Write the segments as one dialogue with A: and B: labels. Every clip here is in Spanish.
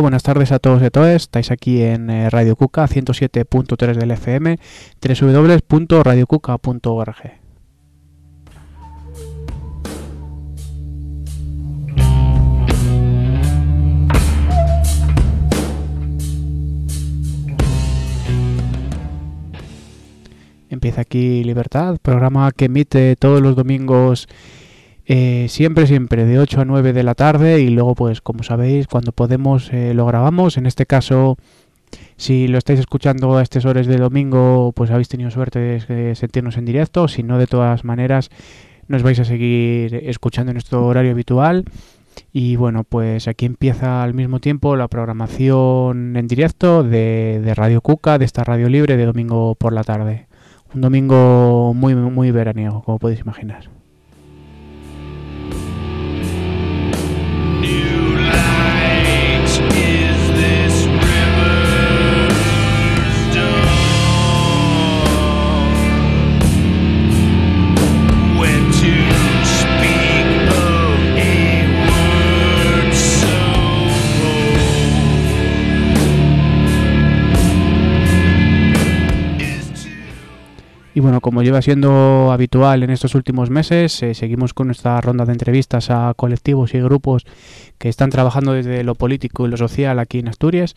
A: Buenas tardes a todos y a todas. Estáis aquí en eh, Radio Cuca 107.3 del FM, www.radiocuca.org. Empieza aquí Libertad, programa que emite todos los domingos eh, siempre, siempre, de 8 a 9 de la tarde y luego, pues, como sabéis, cuando podemos eh, lo grabamos. En este caso, si lo estáis escuchando a estas horas de domingo, pues habéis tenido suerte de sentirnos en directo. Si no, de todas maneras, nos vais a seguir escuchando en nuestro horario habitual. Y bueno, pues aquí empieza al mismo tiempo la programación en directo de, de Radio Cuca, de esta radio libre de domingo por la tarde. Un domingo muy, muy veraniego, como podéis imaginar. Como lleva siendo habitual en estos últimos meses, eh, seguimos con nuestra ronda de entrevistas a colectivos y grupos que están trabajando desde lo político y lo social aquí en Asturias.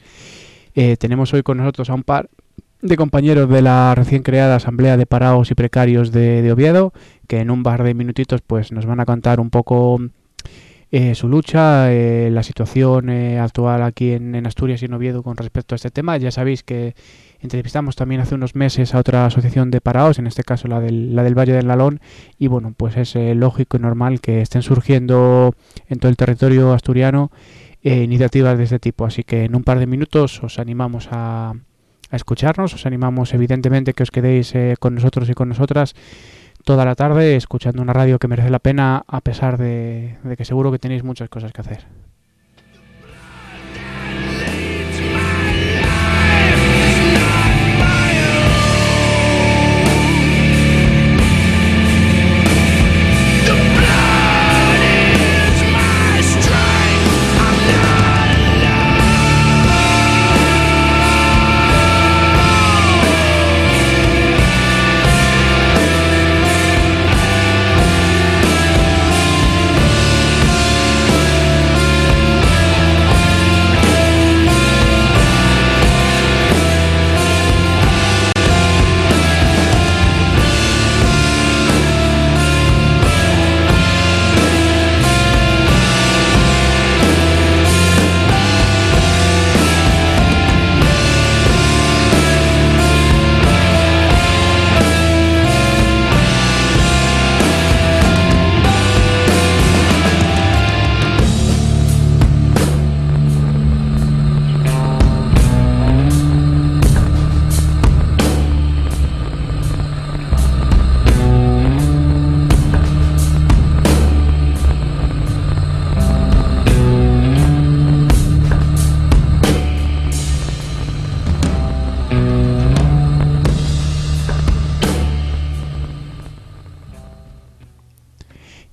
A: Eh, tenemos hoy con nosotros a un par de compañeros de la recién creada Asamblea de Parados y Precarios de, Oviedo, que en un par de minutitos pues nos van a contar un poco eh, su lucha, la situación actual aquí en, en Asturias y en Oviedo con respecto a este tema. Ya sabéis que Entrevistamos también hace unos meses a otra asociación de parados, en este caso la del, la del Valle del Lalón, y bueno, pues es eh, lógico y normal que estén surgiendo en todo el territorio asturiano eh, iniciativas de este tipo. Así que en un par de minutos os animamos a, a escucharnos, os animamos evidentemente que os quedéis eh, con nosotros y con nosotras toda la tarde escuchando una radio que merece la pena a pesar de que seguro que tenéis muchas cosas que hacer.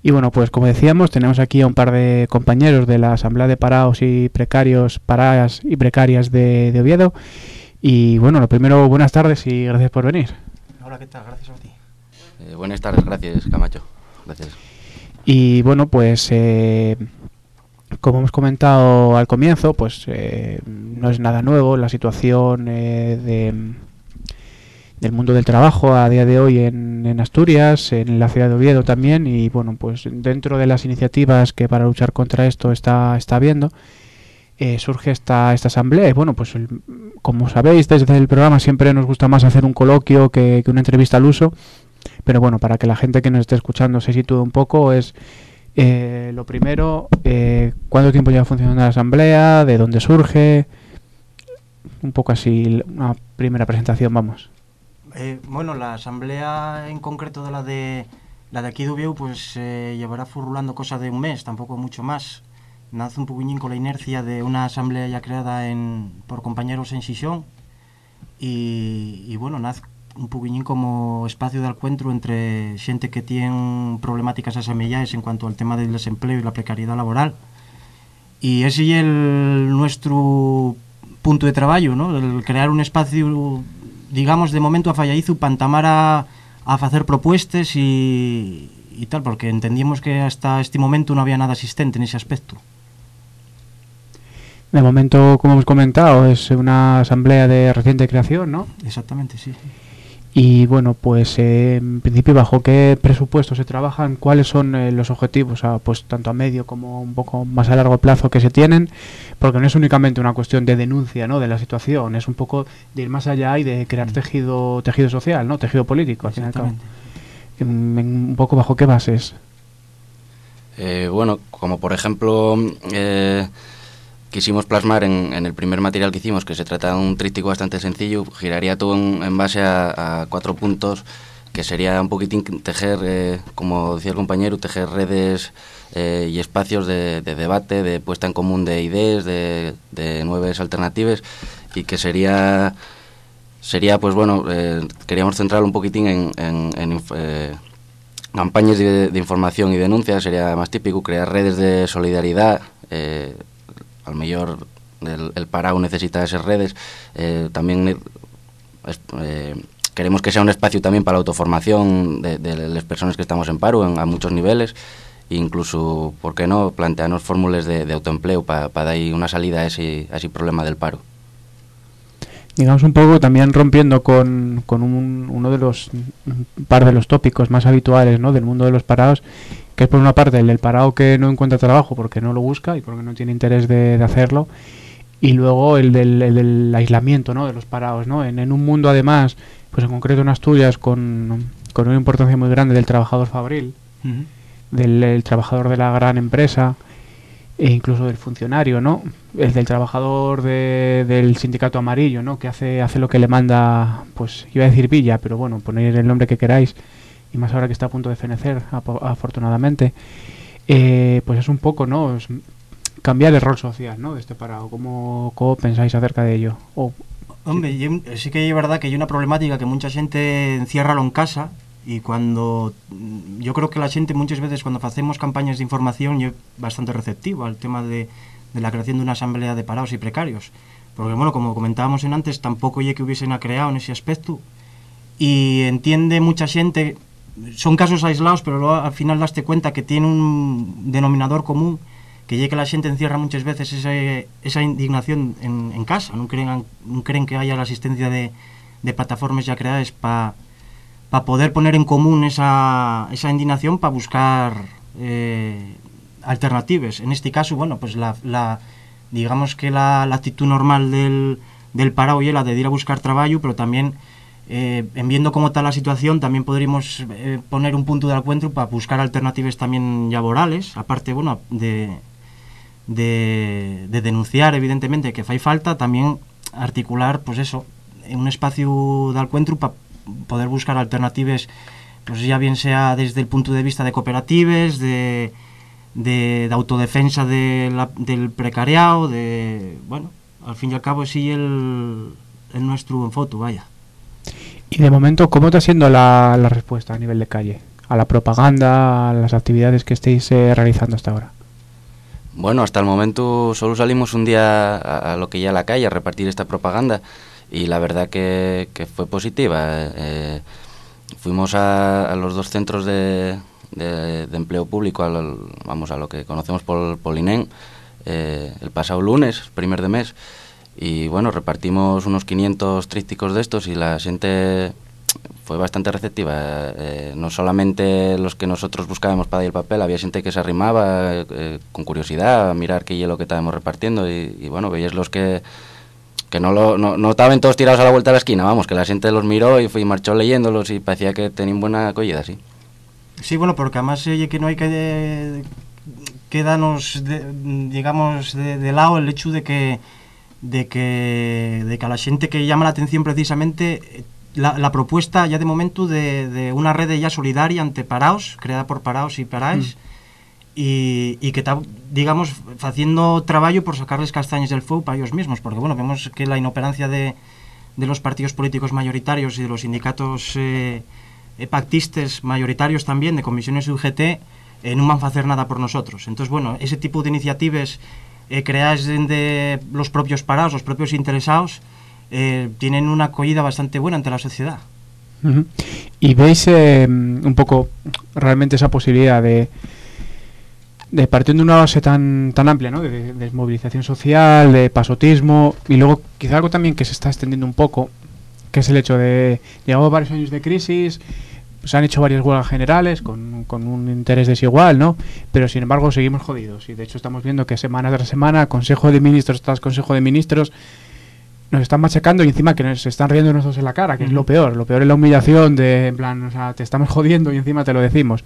A: Y bueno, pues como decíamos, tenemos aquí a un par de compañeros de la Asamblea de Parados y Precarios, Paradas y Precarias de, Oviedo. Y bueno, lo primero, buenas tardes y gracias por venir.
B: Hola, ¿qué tal? Gracias a ti.
C: Eh, buenas tardes, gracias Camacho. Gracias.
A: Y bueno, pues eh, como hemos comentado al comienzo, pues eh, no es nada nuevo la situación de del mundo del trabajo a día de hoy en, Asturias, en la ciudad de Oviedo también, y bueno, pues dentro de las iniciativas que para luchar contra esto está, está habiendo, eh, surge esta, esta asamblea. Y bueno, pues como sabéis, desde el programa siempre nos gusta más hacer un coloquio que, que, una entrevista al uso, pero bueno, para que la gente que nos esté escuchando se sitúe un poco, es eh, lo primero, eh, cuánto tiempo lleva funcionando la asamblea, de dónde surge, un poco así, una primera presentación, vamos.
B: Eh, bueno, la asamblea en concreto de la de la de aquí de Ubieu, pues eh, llevará furulando cosa de un mes, tampoco mucho más. Nace un poquillín con la inercia de una asamblea ya creada en, por compañeros en Xixón y, y bueno, nace un poquillín como espacio de encuentro entre xente que tiene problemáticas asemelladas en cuanto al tema del desempleo y la precariedad laboral y ese es el nuestro punto de trabajo, ¿no? el crear un espacio digamos de momento a Fallaizu pantamar a, hacer propuestas y, y tal, porque entendíamos que hasta este momento no había nada asistente en ese aspecto.
A: De momento, como hemos comentado, es una asamblea de reciente creación, ¿no?
B: Exactamente, sí.
A: Y bueno, pues eh, en principio, ¿bajo qué presupuesto se trabajan? ¿Cuáles son eh, los objetivos, pues tanto a medio como un poco más a largo plazo que se tienen? Porque no es únicamente una cuestión de denuncia ¿no? de la situación, es un poco de ir más allá y de crear mm. tejido tejido social, ¿no? tejido político, al fin y al cabo. Un poco bajo qué bases.
C: Eh, bueno, como por ejemplo quisimos plasmar en, el primer material que hicimos, que se trata de un tríptico bastante sencillo, giraría todo en, base a, cuatro puntos, que sería un poquitín tejer, eh, como decía el compañero, tejer redes eh, y espacios de, debate, de puesta en común de ideas, de, nuevas alternativas, y que sería, sería pues bueno, eh, queríamos centrar un poquitín en, campañas de, información y denuncia, sería más típico, crear redes de solidaridad, al mejor el, el parado necesita esas redes, eh, también eh, eh, queremos que sea un espacio también para la autoformación de, las personas que estamos en paro a muchos niveles, incluso, ¿por qué no?, plantearnos fórmulas de, autoempleo para dar una salida a ese, a ese problema del paro.
A: Digamos un poco también rompiendo con, con un, uno de los par de los tópicos más habituales del mundo de los parados que es por una parte el del parado que no encuentra trabajo porque no lo busca y porque no tiene interés de, hacerlo, y luego el del, aislamiento ¿no? de los parados. ¿no? En, un mundo, además, pues en concreto en Asturias, con, con una importancia muy grande del trabajador fabril, del trabajador de la gran empresa, e incluso del funcionario, ¿no? El del trabajador del sindicato amarillo, ¿no? Que hace, hace lo que le manda, pues iba a decir Villa, pero bueno, poner el nombre que queráis y más ahora que está a punto de fenecer, afortunadamente, eh, pues es un poco, ¿no? cambiar el rol social, ¿no? De este parado. ¿Cómo, cómo pensáis acerca de ello?
B: Hombre, sí. que es verdad que hay una problemática que mucha gente encierra en casa y cuando yo creo que la gente muchas veces cuando hacemos campañas de información es bastante receptiva al tema de, de, la creación de una asamblea de parados y precarios porque bueno como comentábamos en antes tampoco hay que hubiesen creado en ese aspecto y entiende mucha gente son casos aislados, pero al final daste cuenta que tiene un denominador común que ya que la gente encierra muchas veces esa indignación en, casa, no creen, creen que haya la asistencia de, plataformas ya creadas para poder poner en común esa, esa indignación para buscar eh, alternativas. En este caso, bueno, pues la, digamos que la, actitud normal del, del parado y la de ir a buscar trabajo, pero también eh, en viendo cómo está la situación, también podríamos eh, poner un punto de encuentro para buscar alternativas también laborales, aparte, bueno, de, de, denunciar, evidentemente, que hay falta, también articular, pues eso, un espacio de encuentro para poder buscar alternativas, pues ya bien sea desde el punto de vista de cooperativas, de, de, autodefensa del precariado, de, bueno, al fin y al cabo sí el, el nuestro en foto, vaya.
A: Y de momento, ¿cómo está siendo la, respuesta a nivel de calle? A la propaganda, a las actividades que estéis eh, realizando hasta ahora.
C: Bueno, hasta el momento solo salimos un día a, lo que ya la calle a repartir esta propaganda y la verdad que, fue positiva. Eh, fuimos a, los dos centros de, empleo público, vamos a lo que conocemos por, por eh, el pasado lunes, primer de mes, y bueno, repartimos unos 500 trípticos de estos y la gente fue bastante receptiva. Eh, no solamente los que nosotros buscábamos para el papel, había gente que se arrimaba eh, con curiosidad a mirar qué hielo que estábamos repartiendo y, bueno, veías los que que no, lo, no, no, estaban todos tirados a la vuelta de la esquina, vamos, que la gente los miró y, y marchó leyéndolos y parecía que tenían buena acogida, sí.
B: Sí, bueno, porque además oye, que no hay que quedarnos, digamos, de lado el hecho de que de que, de que a la gente que llama la atención precisamente la, la propuesta ya de momento de, de, una red ya solidaria ante paraos, creada por paraos y paráis, mm. y, y, que está, digamos, haciendo trabajo por sacarles castañas del fuego para ellos mismos, porque bueno, vemos que la inoperancia de, de los partidos políticos mayoritarios y de los sindicatos eh, eh pactistas mayoritarios también, de comisiones UGT, eh, no van a hacer nada por nosotros. Entonces, bueno, ese tipo de iniciativas eh, creadas de los propios parados, los propios interesados, eh, tienen una acogida bastante buena ante la sociedad.
A: Y veis eh, un poco realmente esa posibilidad de, de partiendo de una base tan, tan amplia, ¿no? De, de, movilización social, de pasotismo, y luego quizá algo también que se está extendiendo un poco, que es el hecho de, llevamos varios años de crisis, se han hecho varias huelgas generales con, con, un interés desigual, ¿no? Pero sin embargo seguimos jodidos y de hecho estamos viendo que semana tras semana, Consejo de Ministros tras Consejo de Ministros, nos están machacando y encima que nos están riendo nosotros en la cara, que es lo peor. Lo peor es la humillación de, en plan, o sea, te estamos jodiendo y encima te lo decimos.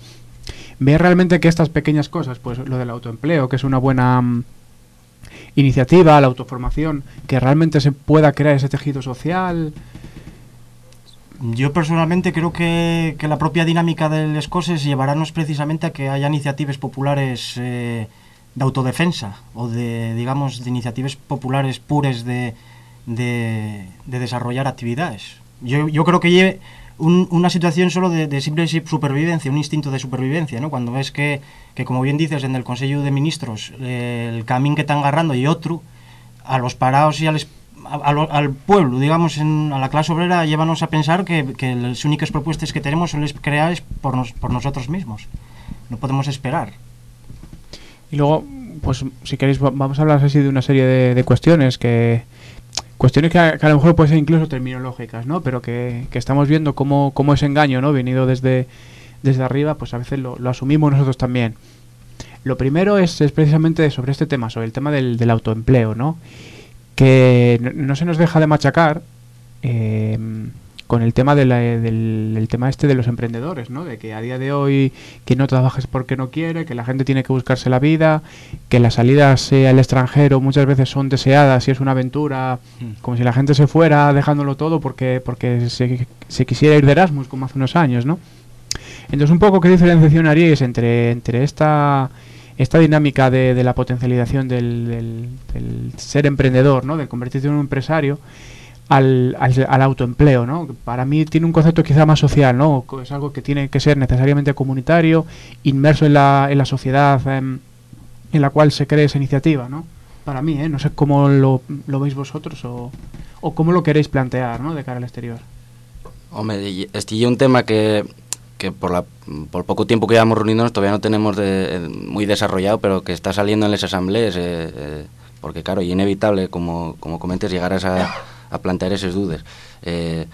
A: Ve realmente que estas pequeñas cosas, pues lo del autoempleo, que es una buena um, iniciativa, la autoformación, que realmente se pueda crear ese tejido social.
B: Yo personalmente creo que, que la propia dinámica de las cosas llevará-nos precisamente a que haya iniciativas populares eh, de autodefensa o de, digamos, de iniciativas populares pures de, de, de desarrollar actividades. Yo, yo creo que lleve un, una situación solo de, de, simple supervivencia, un instinto de supervivencia, ¿no? Cuando ves que, que como bien dices, en el Consejo de Ministros eh, el camino que están agarrando y otro, a los parados y a les al pueblo, digamos, en, a la clase obrera, llévanos a pensar que, las únicas propuestas que tenemos son las creadas por, nos, por nosotros mismos. No podemos esperar.
A: Y luego, pues si queréis, vamos a hablar así de una serie de, cuestiones que. Cuestiones que a, que a, lo mejor pueden ser incluso terminológicas, ¿no? Pero que, que estamos viendo cómo, cómo, ese engaño, ¿no? Venido desde, desde arriba, pues a veces lo, lo asumimos nosotros también. Lo primero es, es, precisamente sobre este tema, sobre el tema del, del autoempleo, ¿no? Que no se nos deja de machacar eh, con el tema de la, del, del, tema este de los emprendedores, ¿no? De que a día de hoy que no trabajes porque no quiere, que la gente tiene que buscarse la vida, que las salidas eh, al extranjero muchas veces son deseadas y es una aventura, como si la gente se fuera dejándolo todo porque porque se, se quisiera ir de Erasmus como hace unos años, ¿no? Entonces un poco qué diferenciación haríais entre entre esta esta dinámica de, de la potencialización del, ser emprendedor, ¿no? de convertirse en un empresario, al, al, al, autoempleo. ¿no? Para mí tiene un concepto quizá más social, ¿no? es algo que tiene que ser necesariamente comunitario, inmerso en la, en la sociedad eh, en la cual se cree esa iniciativa. ¿no? Para mí, ¿eh? no sé cómo lo, lo veis vosotros o, o, cómo lo queréis plantear ¿no? de cara al exterior.
C: Hombre, este es un tema que que por, la, por poco tiempo que llevamos reuniéndonos todavía no tenemos de, eh, muy desarrollado, pero que está saliendo en las asambleas, eh, eh, porque claro, y inevitable, como, como comentes, llegar a, esa, a plantear esas dudas. Eh,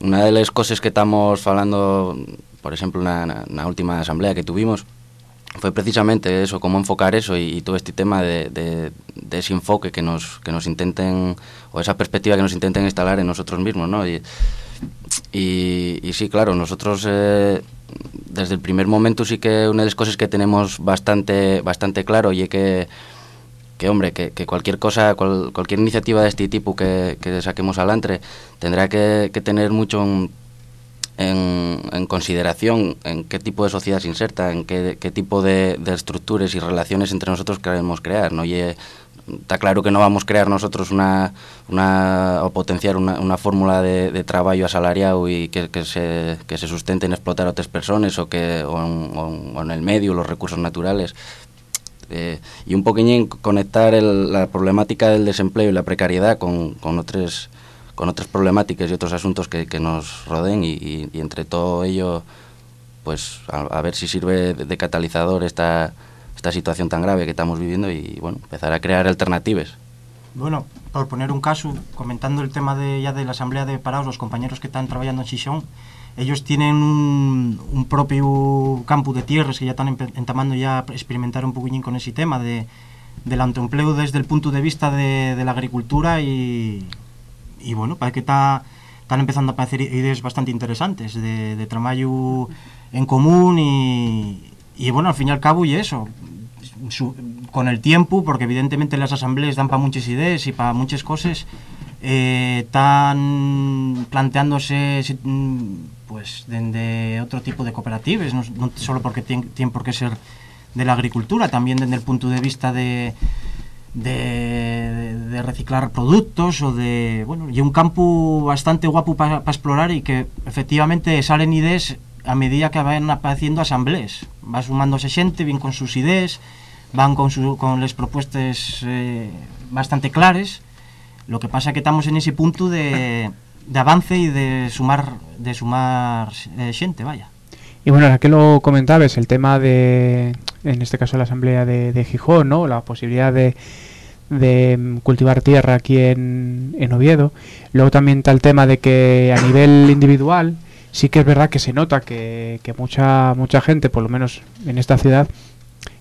C: una de las cosas que estamos hablando, por ejemplo, en la última asamblea que tuvimos, fue precisamente eso, cómo enfocar eso y, y todo este tema de, de, de, ese enfoque que nos, que nos intenten, o esa perspectiva que nos intenten instalar en nosotros mismos, ¿no? Y, y, sí, claro, nosotros eh, desde el primer momento sí que una de las cosas que tenemos bastante, bastante claro y que, que hombre, que, cualquier cosa, cual, cualquier iniciativa de este tipo que, que saquemos adelante tendrá que, tener mucho en, consideración en qué tipo de sociedad se inserta, en qué, qué tipo de, de, estructuras y relaciones entre nosotros queremos crear. ¿no? Y, está claro que no vamos a crear nosotros una, o potenciar una, una fórmula de, de trabajo asalariado y que, que, se, que se sustente en explotar a otras personas o, que, en, el medio, los recursos naturales. Eh, y un poquillín conectar la problemática del desempleo y la precariedad con, con otras con otras problemáticas y otros asuntos que, nos rodeen y, entre todo ello pues a, a ver si sirve de, de catalizador esta, esta situación tan grave que estamos viviendo y bueno, empezar a crear alternativas.
B: Bueno, por poner un caso, comentando el tema de ya de la asamblea de parados, los compañeros que están trabajando en Xixón, ellos tienen un, un propio campo de tierras que ya están entamando ya experimentar un poquillín con ese tema de, del autoempleo desde el punto de vista de, de la agricultura y, y bueno, parece que está, están empezando a aparecer ideas bastante interesantes de, de trabajo en común y, y bueno, al fin y al cabo y eso, con el tiempo, porque evidentemente las asambleas dan para muchas ideas y para muchas cosas, eh, están planteándose pues desde otro tipo de cooperativas, no, solo porque tienen, tienen por qué ser de la agricultura, también desde el punto de vista de, de, de reciclar productos o de, bueno, y un campo bastante guapo para pa explorar y que efectivamente salen ideas a medida que van apareciendo asambleas va sumándose xente, bien con sus ideas van con, su, con las propuestas eh, bastante claras. Lo que pasa que estamos en ese punto de, de avance y de sumar de sumar eh, vaya.
A: Y bueno, ahora que lo comentabas, el tema de, en este caso la Asamblea de, Gijón, ¿no? La posibilidad de, de mm, cultivar tierra aquí en, en Oviedo. Luego también está el tema de que a nivel individual sí que es verdad que se nota que, que mucha mucha gente, por lo menos en esta ciudad,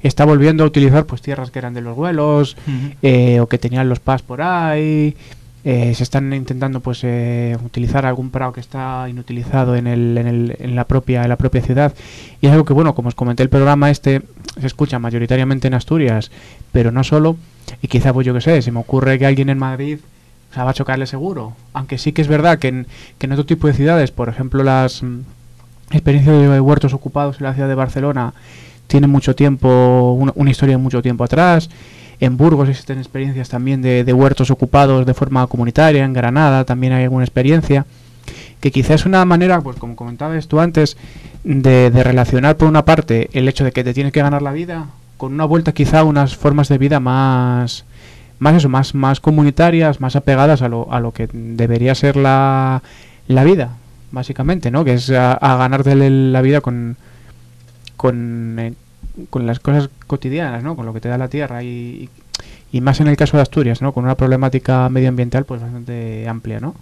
A: está volviendo a utilizar pues tierras que eran de los vuelos eh, o que tenían los pas por ahí. Eh, se están intentando pues eh, utilizar algún prado que está inutilizado en, el, en, el, en la propia en la propia ciudad y es algo que bueno como os comenté el programa este se escucha mayoritariamente en Asturias pero no solo y quizá pues yo que sé se me ocurre que alguien en Madrid o sea, va a chocarle seguro. Aunque sí que es verdad que en, que en otro tipo de ciudades por ejemplo las mm, experiencias de huertos ocupados en la ciudad de Barcelona tienen mucho tiempo una, historia de mucho tiempo atrás. En Burgos existen experiencias también de, de, huertos ocupados de forma comunitaria, en Granada también hay alguna experiencia, que quizás es una manera, pues como comentabas tú antes, de, de, relacionar por una parte el hecho de que te tienes que ganar la vida con una vuelta quizá a unas formas de vida más más eso, más, más comunitarias, más apegadas a lo, a lo que debería ser la, la vida, básicamente, ¿no? Que es a, a ganarte la vida con, con eh, con las cosas cotidianas, ¿no? Con lo que te da la tierra y, y, más en el caso de Asturias, ¿no? Con una problemática medioambiental pues bastante amplia, ¿no?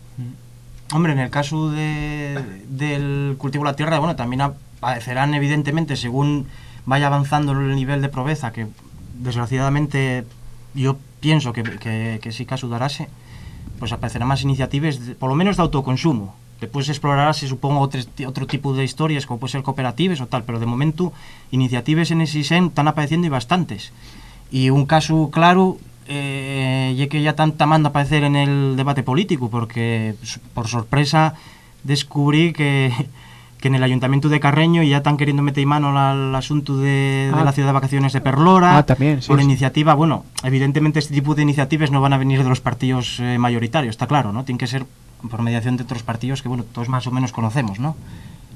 B: Hombre, en el caso de, del cultivo de la tierra, bueno, también aparecerán evidentemente según vaya avanzando el nivel de proveza, que desgraciadamente yo pienso que, que, que sí que darase, pues aparecerán más iniciativas, de, por lo menos de autoconsumo, Después explorarase, supongo, otro, otro tipo de historias, como puede ser cooperativas o tal, pero de momento iniciativas en ese sen están apareciendo y bastantes. Y un caso claro, eh, que ya están tamando aparecer en el debate político, porque por sorpresa descubrí que, que en el Ayuntamiento de Carreño ya están queriendo meter mano al asunto de, ah. de, la ciudad de vacaciones de Perlora.
A: Ah, también, sí,
B: por
A: sí.
B: iniciativa, bueno, evidentemente este tipo de iniciativas no van a venir de los partidos eh, mayoritarios, está claro, ¿no? Tienen que ser por mediación de otros partidos que, bueno, todos más o menos conocemos, ¿no?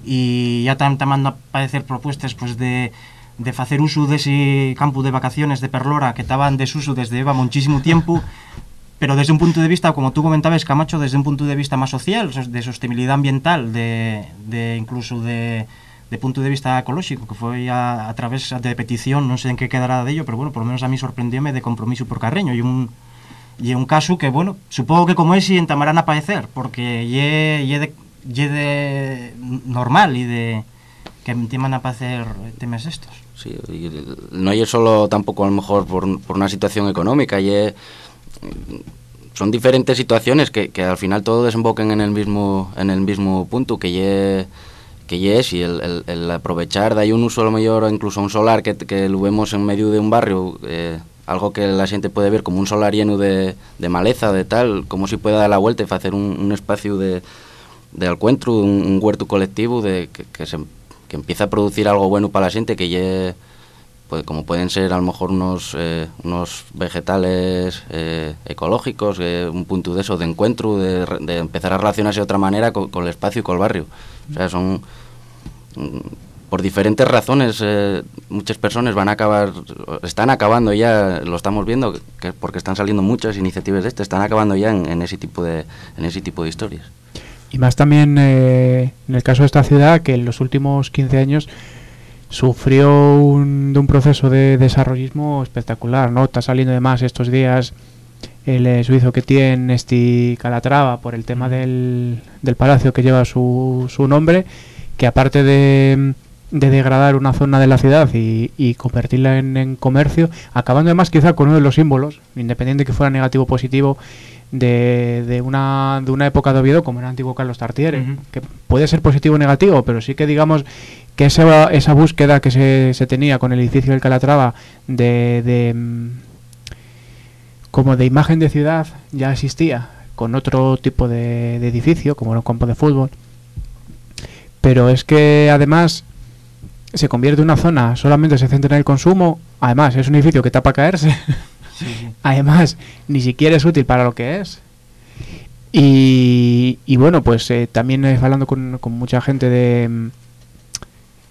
B: Y ya están tamando a aparecer propuestas, pues, de, de hacer uso de ese campo de vacaciones de Perlora que estaba en desuso desde lleva muchísimo tiempo, pero desde un punto de vista, como tú comentabas, Camacho, desde un punto de vista más social, de sostenibilidad ambiental, de, de incluso de, de punto de vista ecológico, que fue a, a través de petición, no sé en qué quedará de ello, pero bueno, por lo menos a mí sorprendióme de compromiso por Carreño y un y un caso que, bueno, supongo que como ese entamarán a padecer, porque ye, ye, de, ye de normal y de que entiendan a padecer temas estos.
C: Sí, no es solo tampoco a lo mejor por, por una situación económica, ye, son diferentes situaciones que, al final todo desemboquen en el mismo en el mismo punto que ye que ye es y el, aprovechar de ahí un uso a lo mejor incluso un solar que, que lo vemos en medio de un barrio eh, algo que la xente puede ver como un solar lleno de, de maleza, de tal, como si pueda dar la vuelta e facer un, espacio de, de encuentro, un, huerto colectivo de, que, que, empieza a producir algo bueno para la xente, que lle, pues, como pueden ser a lo mejor unos, eh, unos vegetales eh, ecológicos, eh, un punto de eso, de encuentro, de, de empezar a relacionarse de otra manera con, el espacio y con el barrio. O sea, son por diferentes razones eh, muchas personas van a acabar están acabando ya lo estamos viendo que porque están saliendo muchas iniciativas de este están acabando ya en, en ese tipo de en ese tipo de historias
A: y más también en el caso de esta ciudad que en los últimos 15 años sufrió un, de un proceso de desarrollismo espectacular no está saliendo además estos días el eh, suizo que tiene este Calatrava por el tema del, del palacio que lleva su, su nombre que aparte de de degradar una zona de la ciudad y, y convertirla en, en, comercio, acabando además quizá con uno de los símbolos, independiente que fuera negativo o positivo, de, de, una, de una época de Oviedo como era el antiguo Carlos Tartiere, uh -huh. que puede ser positivo o negativo, pero sí que digamos que esa, esa búsqueda que se, se tenía con el edificio del Calatrava de, de como de imagen de ciudad ya existía con otro tipo de, de edificio, como era un campo de fútbol. Pero es que además se convierte en una zona, solamente se centra en el consumo, además es un edificio que está para caerse, además ni siquiera es útil para lo que es. Y, y bueno, pues eh, también hablando con, con, mucha gente de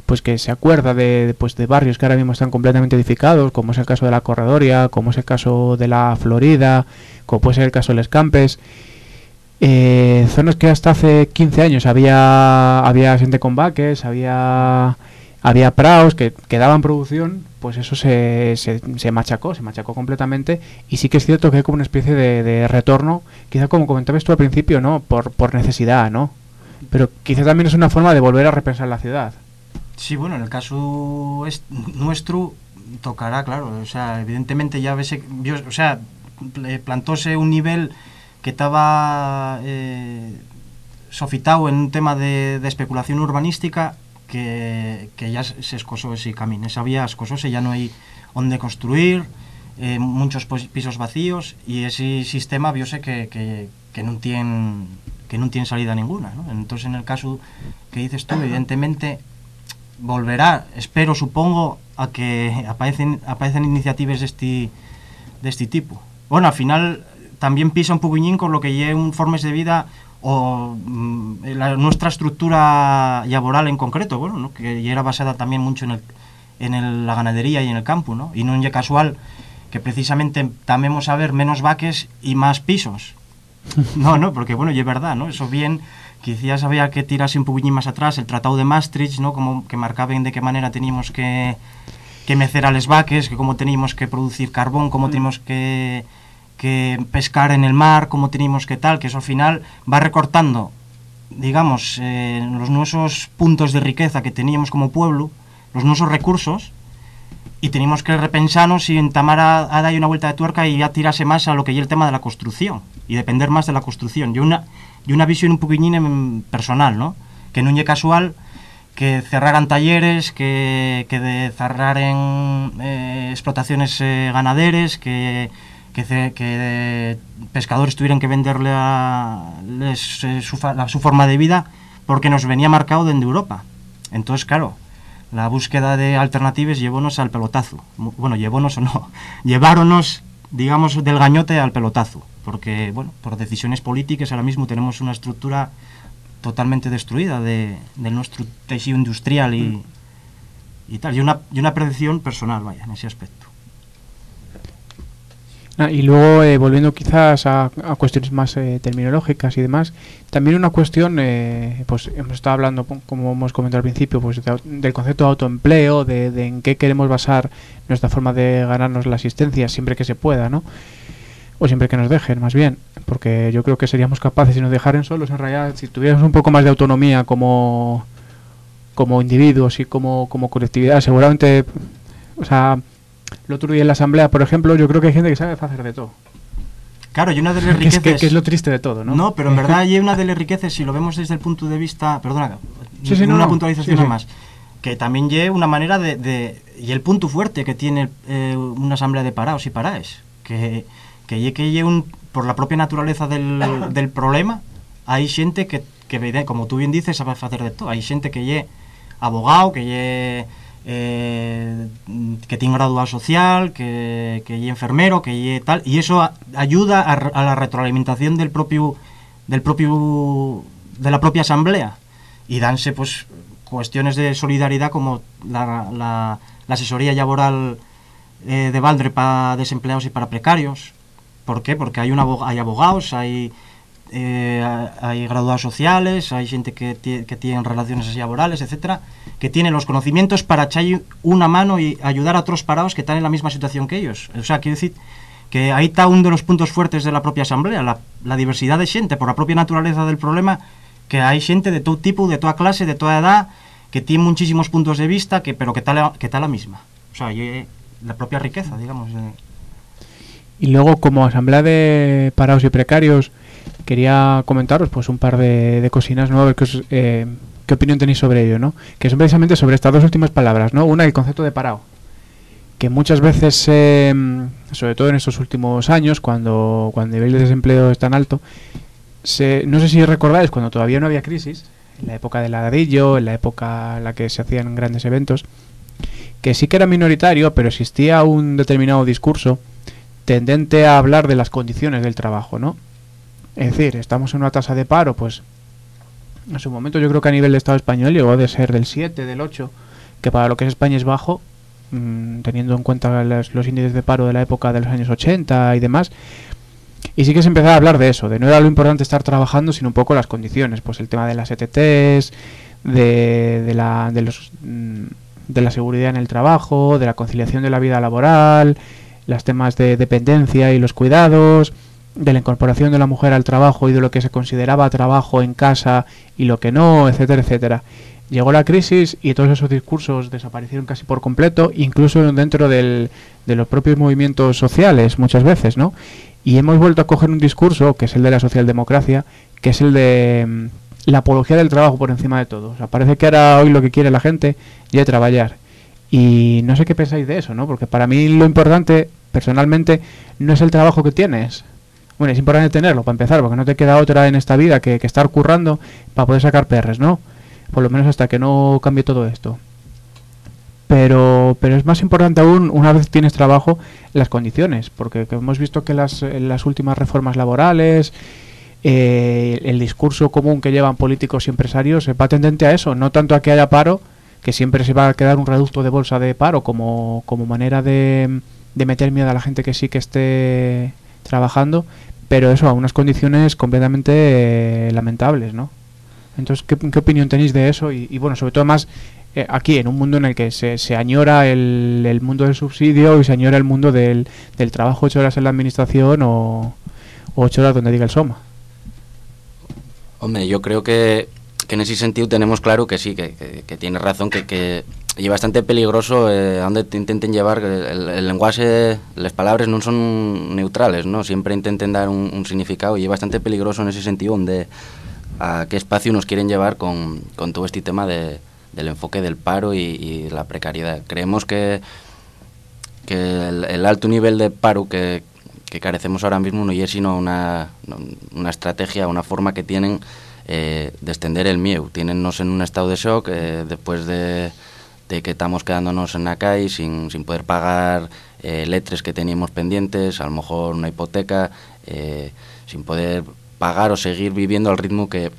A: pues que se acuerda de, pues de barrios que ahora mismo están completamente edificados, como es el caso de la Corredoria, como es el caso de la Florida, como puede ser el caso de Les Campes. Eh, zonas que hasta hace 15 años había había gente con vaques, había había praos que, que daban producción, pues eso se, se, se, machacó, se machacó completamente y sí que es cierto que hay como una especie de, retorno, quizá como comentabas tú al principio, ¿no? Por, por necesidad, ¿no? Pero quizá también es una forma de volver a repensar la ciudad.
B: Sí, bueno, en el caso es, nuestro tocará, claro, o sea, evidentemente ya ves, o sea, plantóse un nivel que estaba eh, sofitado en un tema de especulación urbanística que, que, ya se escosó ese camino, esa vía escosóse, ya no hay donde construir, eh, muchos pisos vacíos y ese sistema viose que, que, que no tiene que no tiene salida ninguna. ¿no? Entonces, en el caso que dices tú, evidentemente volverá, espero, supongo, a que aparecen, aparecen iniciativas de este, de este tipo. Bueno, al final también pisa un poquillín con lo que llevan formas de vida o mm, la, nuestra estructura laboral en concreto, bueno, ¿no? que ya era basada también mucho en, el, en el, la ganadería y en el campo, ¿no? y no es casual que precisamente tamemos a ver menos vaques y más pisos. No, no, porque bueno, y es verdad, ¿no? Eso bien, quizás había que tirarse un poquillín más atrás, el Tratado de Maastricht, ¿no? Como que marcaban de qué manera teníamos que, que mecer a los vaques, que cómo teníamos que producir carbón, cómo mm. teníamos que, que pescar en el mar, cómo teníamos que tal, que eso al final va recortando, digamos, eh, los nuestros puntos de riqueza que teníamos como pueblo, los nuestros recursos, y teníamos que repensarnos y entamar a, a dar una vuelta de tuerca y ya tirarse más a lo que es el tema de la construcción y depender más de la construcción. Y una, y una visión un poquillín personal, ¿no? Que no es casual que cerraran talleres, que, que de cerraren eh, explotaciones eh, ganaderes, que, que, que pescadores tuvieran que venderle a les, eh, su, a su forma de vida porque nos venía marcado desde Europa. Entonces, claro, la búsqueda de alternativas llevónos al pelotazo. Bueno, llevónos o no, lleváronos, digamos, del gañote al pelotazo porque, bueno, por decisiones políticas ahora mismo tenemos una estructura totalmente destruida de, de nuestro tejido industrial y, mm. y tal, y una, y una percepción personal, vaya, en ese aspecto.
A: Ah, y luego, eh, volviendo quizás a, cuestiones más eh, terminológicas y demás, también una cuestión, eh, pues hemos estado hablando, como hemos comentado al principio, pues de, del concepto de autoempleo, de, de en qué queremos basar nuestra forma de ganarnos la asistencia siempre que se pueda, ¿no? o siempre que nos dejen, más bien, porque yo creo que seríamos capaces si nos dejaran solos, en realidad, si tuviéramos un poco más de autonomía como, como individuos y como, como colectividad, seguramente, o sea, lo otro día en la asamblea, por ejemplo, yo creo que hay gente que sabe hacer de todo.
B: Claro, y una de las riquezas...
A: Es que, que, es lo triste de todo, ¿no?
B: No, pero en verdad hay una de las riquezas, si lo vemos desde el punto de vista... Perdona, sí, sí, una no, puntualización sí, más. Que también lleve una manera de, de, Y el punto fuerte que tiene eh, una asamblea de parados y paraes. Que que que lle un por la propia naturaleza del, del problema hai xente que, que como tú bien dices sabe facer de todo hai xente que lle abogado que lle eh, que tiene graduado social que, que lle enfermero que tal y eso ayuda a, a la retroalimentación del propio del propio de la propia asamblea y danse pues cuestiones de solidaridad como la, la, la asesoría laboral eh, de Valdre para desempleados y para precarios ¿Por qué? Porque hay, una, hay abogados, hay, eh, hay graduados sociales, hay gente que, que tiene relaciones laborales, etcétera, que tienen los conocimientos para echar una mano y ayudar a otros parados que están en la misma situación que ellos. O sea, quiero decir que ahí está uno de los puntos fuertes de la propia asamblea, la, diversidad de gente, por la propia naturaleza del problema, que hay gente de todo tipo, de toda clase, de toda edad, que tiene muchísimos puntos de vista, que, pero que está la, que está la misma. O sea, la propia riqueza, digamos. De,
A: y luego, como asamblea de parados y precarios, quería comentaros pues un par de, de cocinas nuevas que os, eh, qué opinión tenéis sobre ello, ¿no? Que son precisamente sobre estas dos últimas palabras, ¿no? Una, el concepto de parado. Que muchas veces, eh, sobre todo en estos últimos años, cuando, cuando el nivel de desempleo es tan alto, se, no sé si recordáis, cuando todavía no había crisis, en la época del ladrillo, en la época en la que se hacían grandes eventos, que sí que era minoritario, pero existía un determinado discurso tendente a hablar de las condiciones del trabajo, ¿no? Es decir, estamos en una tasa de paro, pues en su momento yo creo que a nivel de Estado español llegó de ser del 7, del 8, que para lo que es España es bajo, mm, teniendo en cuenta los, índices de paro de la época de los años 80 y demás. Y sí que se empezaba a hablar de eso, de no era lo importante estar trabajando, sino un poco las condiciones, pues el tema de las ETTs, de, de la, de, los, mm, de la seguridad en el trabajo, de la conciliación de la vida laboral, los temas de dependencia y los cuidados, de la incorporación de la mujer al trabajo y de lo que se consideraba trabajo en casa y lo que no, etcétera, etcétera. Llegó la crisis y todos esos discursos desaparecieron casi por completo, incluso dentro del, de los propios movimientos sociales muchas veces, ¿no? Y hemos vuelto a coger un discurso, que es el de la socialdemocracia, que es el de mm, la apología del trabajo por encima de todo. O sea, parece que ahora hoy lo que quiere la gente ya es trabajar. Y no sé qué pensáis de eso, ¿no? Porque para mí lo importante, personalmente, no es el trabajo que tienes. Bueno, es importante tenerlo, para empezar, porque no te queda otra en esta vida que, que estar currando para poder sacar perres, ¿no? Por lo menos hasta que no cambie todo esto. Pero, pero es más importante aún, una vez tienes trabajo, las condiciones, porque que hemos visto que las, las últimas reformas laborales, eh, el discurso común que llevan políticos y empresarios va tendente a eso, no tanto a que haya paro, que siempre se va a quedar un reducto de bolsa de paro como, como manera de, de meter miedo a la gente que sí que esté trabajando, pero eso a unas condiciones completamente eh, lamentables, ¿no? Entonces, ¿qué, ¿qué, opinión tenéis de eso? Y, bueno, sobre todo más eh, aquí, en un mundo en el que se, añora el, mundo del subsidio y se añora el mundo del, trabajo ocho horas en la administración o, ocho horas donde diga el SOMA.
C: Hombre, yo creo que, en ese sentido tenemos claro que sí, que, que, que tiene razón, que y bastante peligroso eh, a donde te intenten llevar el, el, lenguaje, las palabras no son neutrales, ¿no? Siempre intenten dar un, un, significado y es bastante peligroso en ese sentido donde a qué espacio nos quieren llevar con, con todo este tema de, del enfoque del paro y, y la precariedad. Creemos que, que el, el, alto nivel de paro que, que carecemos ahora mismo no es sino una, una estrategia, una forma que tienen eh, de extender el miedo. Tienennos en un estado de shock eh, después de de que estamos quedándonos en la calle sin, sin poder pagar eh, letres que teníamos pendientes, a lo mejor una hipoteca, eh, sin poder pagar o seguir viviendo al ritmo que,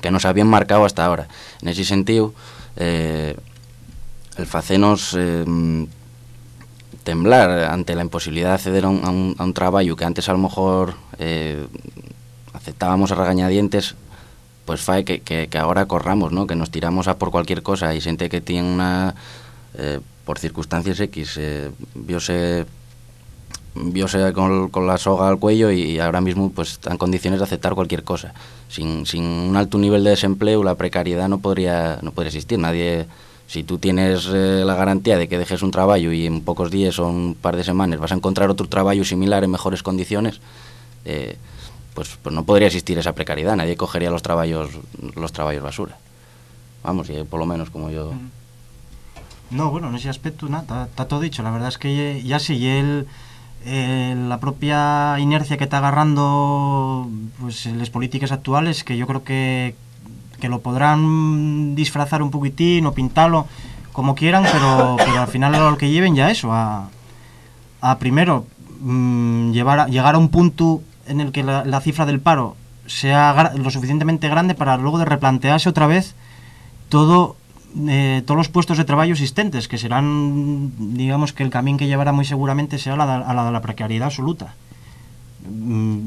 C: que nos habían marcado hasta ahora. En ese sentido, eh, el facenos eh, temblar ante la imposibilidad de acceder a un, a un, trabajo que antes a lo mejor aceptábamos a regañadientes pues fae que, ahora corramos, ¿no? que nos tiramos a por cualquier cosa y gente que tiene una, eh, por circunstancias X, eh, viose, viose con, con, la soga al cuello y ahora mismo pues está en condiciones de aceptar cualquier cosa. Sin, sin un alto nivel de desempleo, la precariedad no podría, no podría existir. Nadie, si tú tienes eh, la garantía de que dejes un trabajo y en pocos días o un par de semanas vas a encontrar otro trabajo similar en mejores condiciones, eh, pues, pues no podría existir esa precariedad, nadie cogería los trabajos los trabajos basura. Vamos, y por lo menos como yo...
B: No, bueno, en ese aspecto nada, está todo dicho. La verdad es que ya sí, el, eh, la propia inercia que está agarrando pues las políticas actuales, que yo creo que, que lo podrán disfrazar un poquitín o pintarlo como quieran, pero, al final lo que lleven ya eso, a, a primero mmm, llevar a, llegar a un punto en el que la, cifra del paro sea lo suficientemente grande para luego de replantearse otra vez todo eh, todos los puestos de trabajo existentes, que serán, digamos que el camino que llevará muy seguramente será la, a la de la precariedad absoluta. Mm,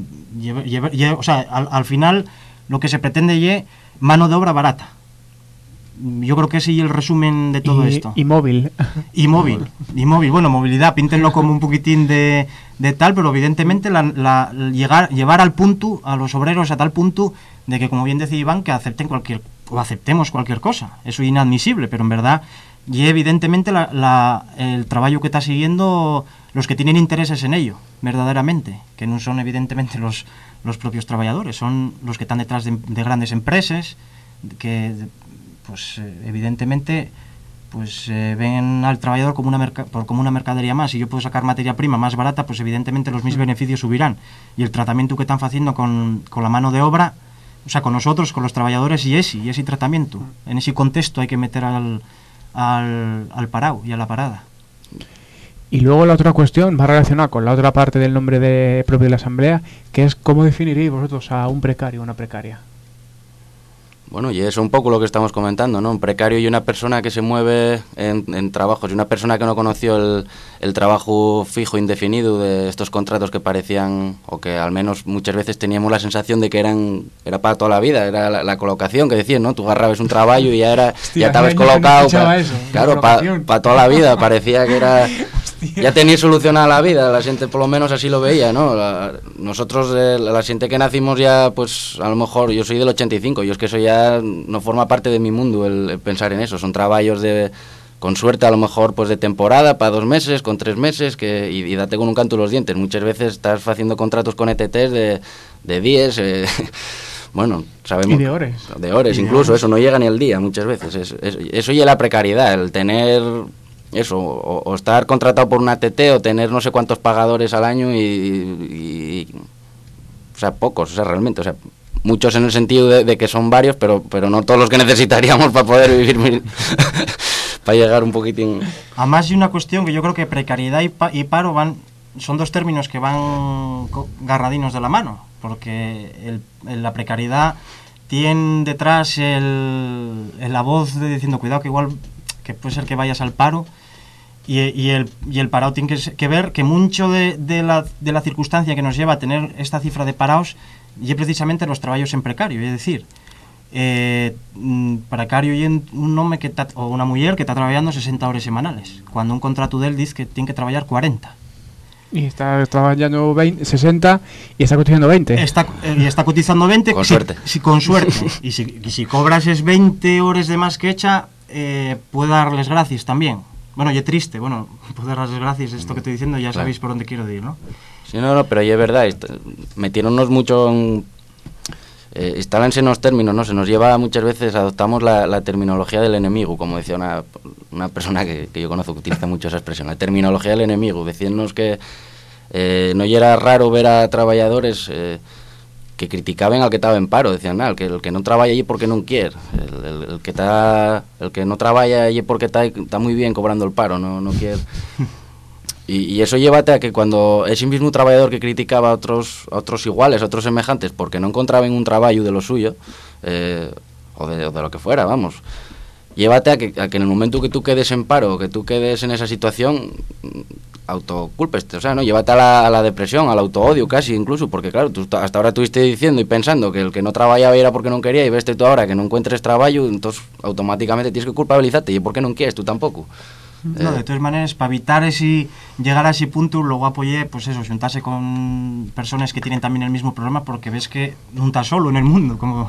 B: o sea, al, al, final lo que se pretende es mano de obra barata. Yo creo que ese es el resumen de todo
A: y,
B: esto.
A: Y móvil.
B: Y móvil. Y móvil. Bueno, movilidad, píntenlo como un poquitín de, de tal, pero evidentemente la, la, llegar, llevar al punto, a los obreros a tal punto, de que, como bien decía Iván, que acepten cualquier, o aceptemos cualquier cosa. Eso es inadmisible, pero en verdad, y evidentemente la, la, el trabajo que está siguiendo los que tienen intereses en ello, verdaderamente, que no son evidentemente los, los propios trabajadores, son los que están detrás de, de grandes empresas, que pues eh, evidentemente pues eh, ven al trabajador como una, por, como una mercadería más y yo puedo sacar materia prima más barata, pues evidentemente los mis mm. beneficios subirán. Y el tratamiento que están haciendo con, con, la mano de obra, o sea, con nosotros, con los trabajadores, y ese, y ese tratamiento. En ese contexto hay que meter al, al, al parado y a la parada.
A: Y luego la otra cuestión va relacionada con la otra parte del nombre de, propio de la Asamblea, que es cómo definiréis vosotros a un precario o una precaria.
C: Bueno, y eso un poco lo que estamos comentando, ¿no? Un precario y una persona que se mueve en, en trabajos, y una persona que no conoció el, el, trabajo fijo indefinido de estos contratos que parecían, o que al menos muchas veces teníamos la sensación de que eran era para toda la vida, era la, la colocación que decían, ¿no? Tú agarrabas un trabajo y ya era
A: Hostia,
C: ya
A: no
C: colocado. pa-
A: eso,
C: claro, para
A: colocación.
C: toda la vida, parecía que era...
A: Hostia.
C: Ya tenía solucionada la vida, la gente por lo menos así lo veía, ¿no? La- nosotros, eh, la gente que nacimos ya, pues a lo mejor, yo soy del 85, yo es que eso ya no forma parte de mi mundo el, el pensar en eso, son trabajos de, con suerte a lo mejor pues de temporada, para dos meses, con tres meses, que, y, y date con un canto los dientes, muchas veces estás haciendo contratos con ETTs de, de 10, eh, bueno, sabemos...
A: Y de horas.
C: De horas,
B: de
C: incluso, eso no llega ni al día muchas veces. Es- es- eso y la precariedad, el tener eso, o, o estar contratado por una TT o tener no sé cuántos pagadores al año y, y- o sea, pocos, o sea, realmente, o sea, muchos en el sentido de, de que son varios, pero, pero no todos los que necesitaríamos para poder vivir, para llegar un poquitín.
B: Además hay una cuestión que yo creo que precariedad y, pa- y paro van son dos términos que van garradinos de la mano, porque el- el- la precariedad tiene detrás el, la voz de diciendo cuidado que igual que puede ser que vayas al paro y, y el, y el parado tiene que, que ver que mucho de, de la, de la circunstancia que nos lleva a tener esta cifra de parados y precisamente los trabajos en precario, es decir, eh, mm, precario y un un home que ta, o una mujer que está trabajando 60 horas semanales, cuando un contrato de él dice que tiene que trabajar 40.
A: Y está trabajando 20, 60 y está cotizando 20.
B: Está, eh, y está cotizando 20
C: Con
B: si-
C: suerte.
B: si- con suerte. y, si, y si cobras es 20 horas de más que echa, eh, puede darles gracias también. Bueno, y es triste, bueno, puede darles gracias esto que estoy diciendo, ya
C: Claro.
B: sabéis por dónde quiero ir, ¿no?
C: Sí, no, no, pero ahí es verdad, metiéndonos mucho en... Eh, instálanse en los términos, ¿no? Se nos lleva muchas veces, adoptamos la, terminología del enemigo, como decía una, una persona que, que yo conozco que utiliza mucho esa expresión, la terminología del enemigo, decirnos que eh, no era raro ver a trabajadores eh, que criticaban al que estaba en paro, decían, "Ah, el que, el que no trabaja allí porque no quiere, el, el- el que está, el que no trabaja allí porque está, está muy bien cobrando el paro, no, no quiere... Y, eso llévate a que cuando ese mismo trabajador que criticaba a otros, a otros iguales, a otros semejantes, porque no encontraban un trabajo de lo suyo, eh, o, de, lo que fuera, vamos, llévate a que, en el momento que tú quedes en paro, que tú quedes en esa situación, mm, autoculpes, o sea, ¿no? Llévate a la, a la depresión, al autoodio casi incluso, porque claro, hasta ahora estuviste diciendo y pensando que el que no trabajaba era porque no quería y ves tú ahora que no encuentres trabajo, entonces automáticamente tienes que culpabilizarte y porque no quieres tú tampoco.
B: No, de todas maneras, para evitar ese, llegar a ese punto, luego apoyé, pues eso, juntarse con personas que tienen también el mismo problema, porque ves que no estás solo en el mundo, como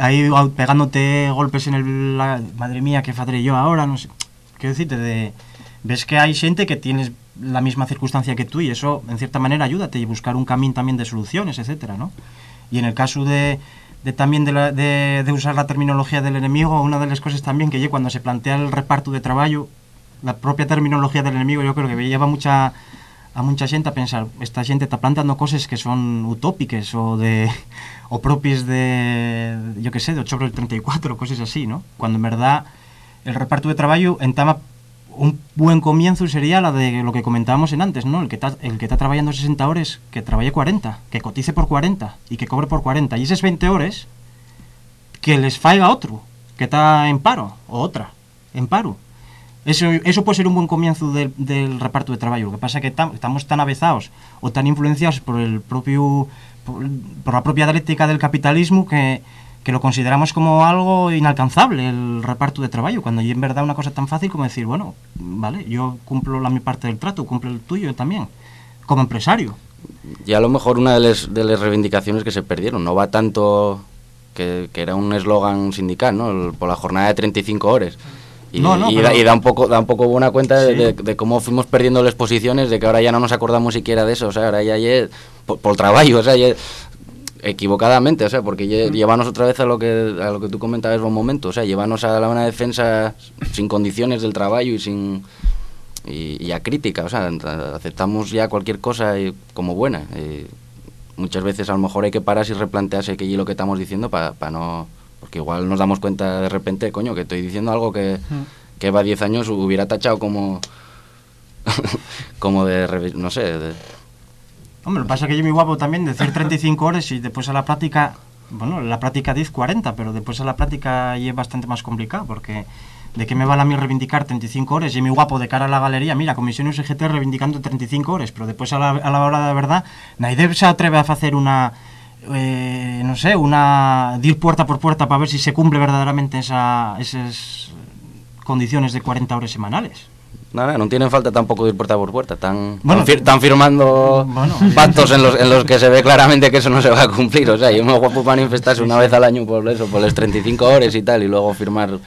B: ahí pegándote golpes en el, la- madre mía, ¿qué padre yo ahora? No sé, quiero decirte, de, ves que hay gente que tienes la misma circunstancia que tú y eso, en cierta manera, ayúdate y buscar un camino también de soluciones, etcétera, ¿no? Y en el caso de, de también de, la- de- de usar la terminología del enemigo, una de las cosas también que yo cuando se plantea el reparto de trabajo, la propia terminología del enemigo yo creo que lleva mucha a mucha gente a pensar esta gente está plantando cosas que son utópicas o de o propias de yo qué sé de 8 del 34 cosas así ¿no? cuando en verdad el reparto de trabajo entama un buen comienzo sería la de lo que comentábamos en antes, ¿no? El que está el que está trabajando 60 horas, que trabaje 40, que cotice por 40 y que cobre por 40. Y esas 20 horas que les faiga otro, que está en paro, o otra, en paro. Eso, eso puede ser un buen comienzo del, reparto de trabajo. Lo que pasa es que tam- estamos tan avezados o tan influenciados por el propio por, la propia dialéctica del capitalismo que, que lo consideramos como algo inalcanzable el reparto de trabajo, cuando y en verdad una cosa tan fácil como decir, bueno, vale, yo cumplo la mi parte del trato, cumple el tuyo también, como empresario.
C: Y a lo mejor una de las de reivindicaciones que se perdieron no va tanto que, que era un eslogan sindical, ¿no? El- por la jornada de 35 horas. Y,
B: No, no,
C: y
B: pero-
C: da, y da un poco da un poco buena cuenta de-
B: Sí.
C: de, de cómo fuimos perdiendo las posiciones, de que ahora ya no nos acordamos siquiera de eso, o sea, ahora ya es por, por trabajo, o sea, ya- equivocadamente, o sea, porque lle- llevanos otra vez a lo que a lo que tú comentabas un momento, o sea, llevarnos a la una defensa sin condiciones del trabajo y sin y, y a crítica, o sea, aceptamos ya cualquier cosa como buena. muchas veces a lo mejor hay que pararse y replantearse que lo que estamos diciendo para no porque igual nos damos cuenta de repente, coño, que estoy diciendo algo que, que va 10 años hubiera tachado como como de no sé, de-
B: Hombre, lo que pasa es que yo me guapo también decir 35 horas y después a la práctica bueno, la práctica dice 40, pero después a la práctica y es bastante más complicado, porque de qué me vale a mí reivindicar 35 horas y mi guapo de cara a la galería, mira, Comisión USGT reivindicando 35 horas, pero después a la, a la hora de verdad, nadie se atreve a hacer una, eh, no sé, una, ir puerta por puerta para ver si se cumple verdaderamente esa, esas condiciones de 40 horas semanales.
C: Nada, no tienen falta tampoco de ir puerta por puerta, están,
B: Bueno,
C: están, fir- están firmando
B: bueno,
C: pactos en los, en los que se ve claramente que eso no se va a cumplir. O sea, yo me guapo manifestarse una vez al año por eso, por las 35 horas y tal, y luego firmar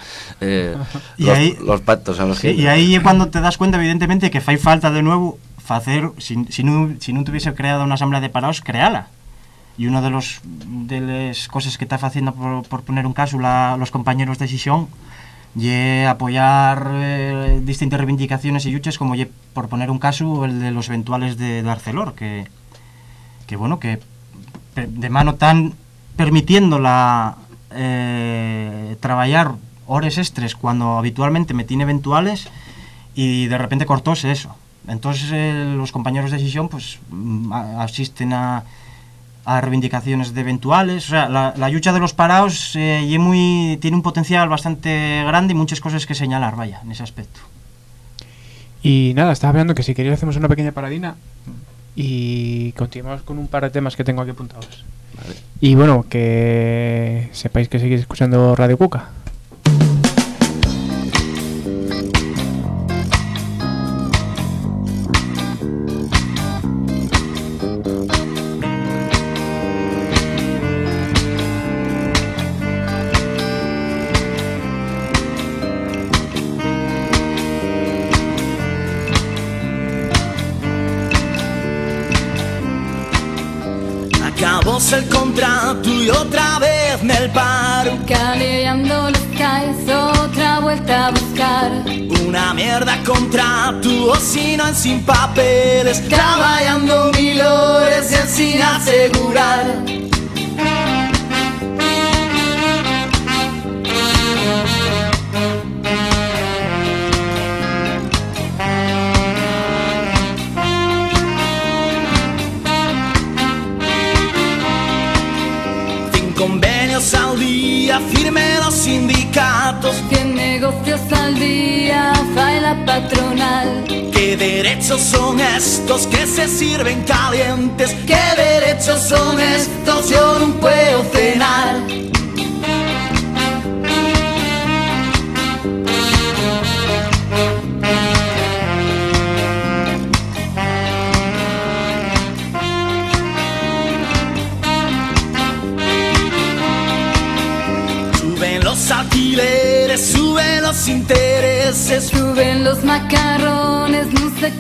C: eh,
B: Y
C: los,
B: ahí-
C: los pactos a los
B: Sí,
C: que...
B: y ahí es cuando te das cuenta, evidentemente, que fai falta de nuevo hacer, si, si, no, si no tuviese creado una asamblea de parados, creala. Y una de los de las cosas que está haciendo por, por poner un caso la, los compañeros de Xixón apoyar eh, distintas reivindicaciones y luchas como por poner un caso el de los eventuales de, de Arcelor que, que bueno que de mano tan permitiendo la eh, trabajar horas extras cuando habitualmente me tiene eventuales y de repente cortóse eso. Entonces eh, los compañeros de decisión pues mm, asisten a, a reivindicaciones de eventuales o sea la, la lucha de los parados eh, y muy tiene un potencial bastante grande y muchas cosas que señalar vaya en ese aspecto
A: Y nada, estaba hablando que si queréis hacemos una pequeña paradina y continuamos con un par de temas que tengo aquí apuntados.
C: Vale.
A: Y bueno, que sepáis que seguís escuchando Radio Cuca.
D: sin.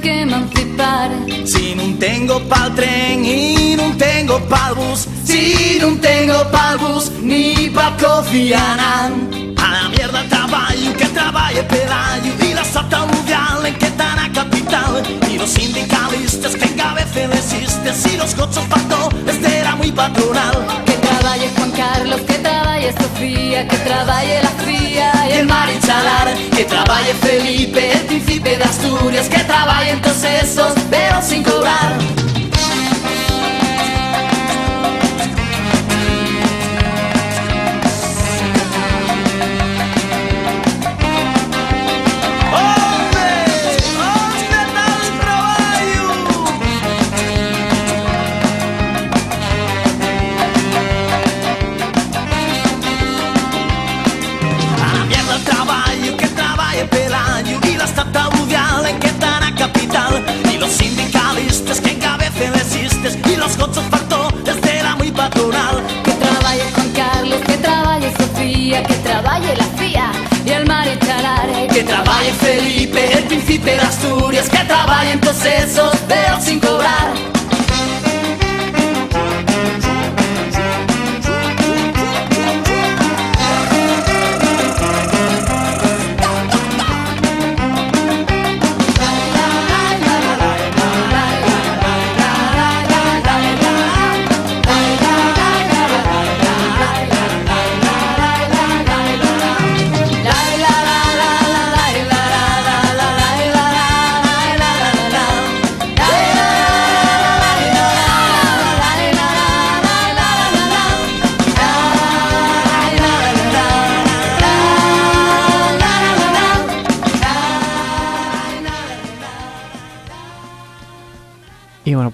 D: Qué
E: emancipar.
D: Si non tengo pa'l tren y non tengo pa'l bus. Si non tengo pa'l bus ni pa' cofianan A la mierda el trabajo, que trabaje pelayo Y la sota mundial en que está na capital Y los sindicalistas que encabecen resisten. Si los cochos pato, este era muy patronal
E: Que trabaje Juan Carlos, que trabaje Sofía, que trabaje la FIA
D: y el marichalar Que trabaje Felipe, el príncipe de Asturias Que trabaje entonces esos, pero sin cobrar Que trabaje la
E: FIA y el marichalar.
D: Que trabaje Felipe, el príncipe de Asturias Que trabaje entonces esos, pero sin cobrar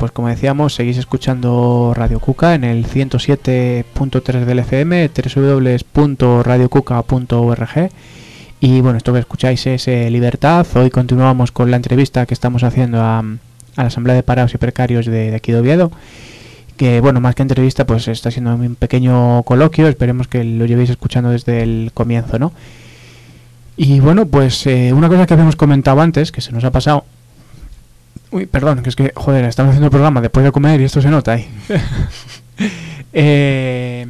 A: pues como decíamos, seguís escuchando Radio Cuca en el 107.3 del FM, www.radiocuca.org. Y bueno, esto que escucháis es eh, Libertad. Hoy continuamos con la entrevista que estamos haciendo a, la Asamblea de Parados y Precarios de, de aquí de Oviedo. Que bueno, más que entrevista, pues está siendo un pequeño coloquio. Esperemos que lo llevéis escuchando desde el comienzo, ¿no? Y bueno, pues eh, una cosa que habíamos comentado antes, que se nos ha pasado. Uy, perdón, que es que, joder, estamos haciendo el programa después de comer y esto se nota ahí. eh,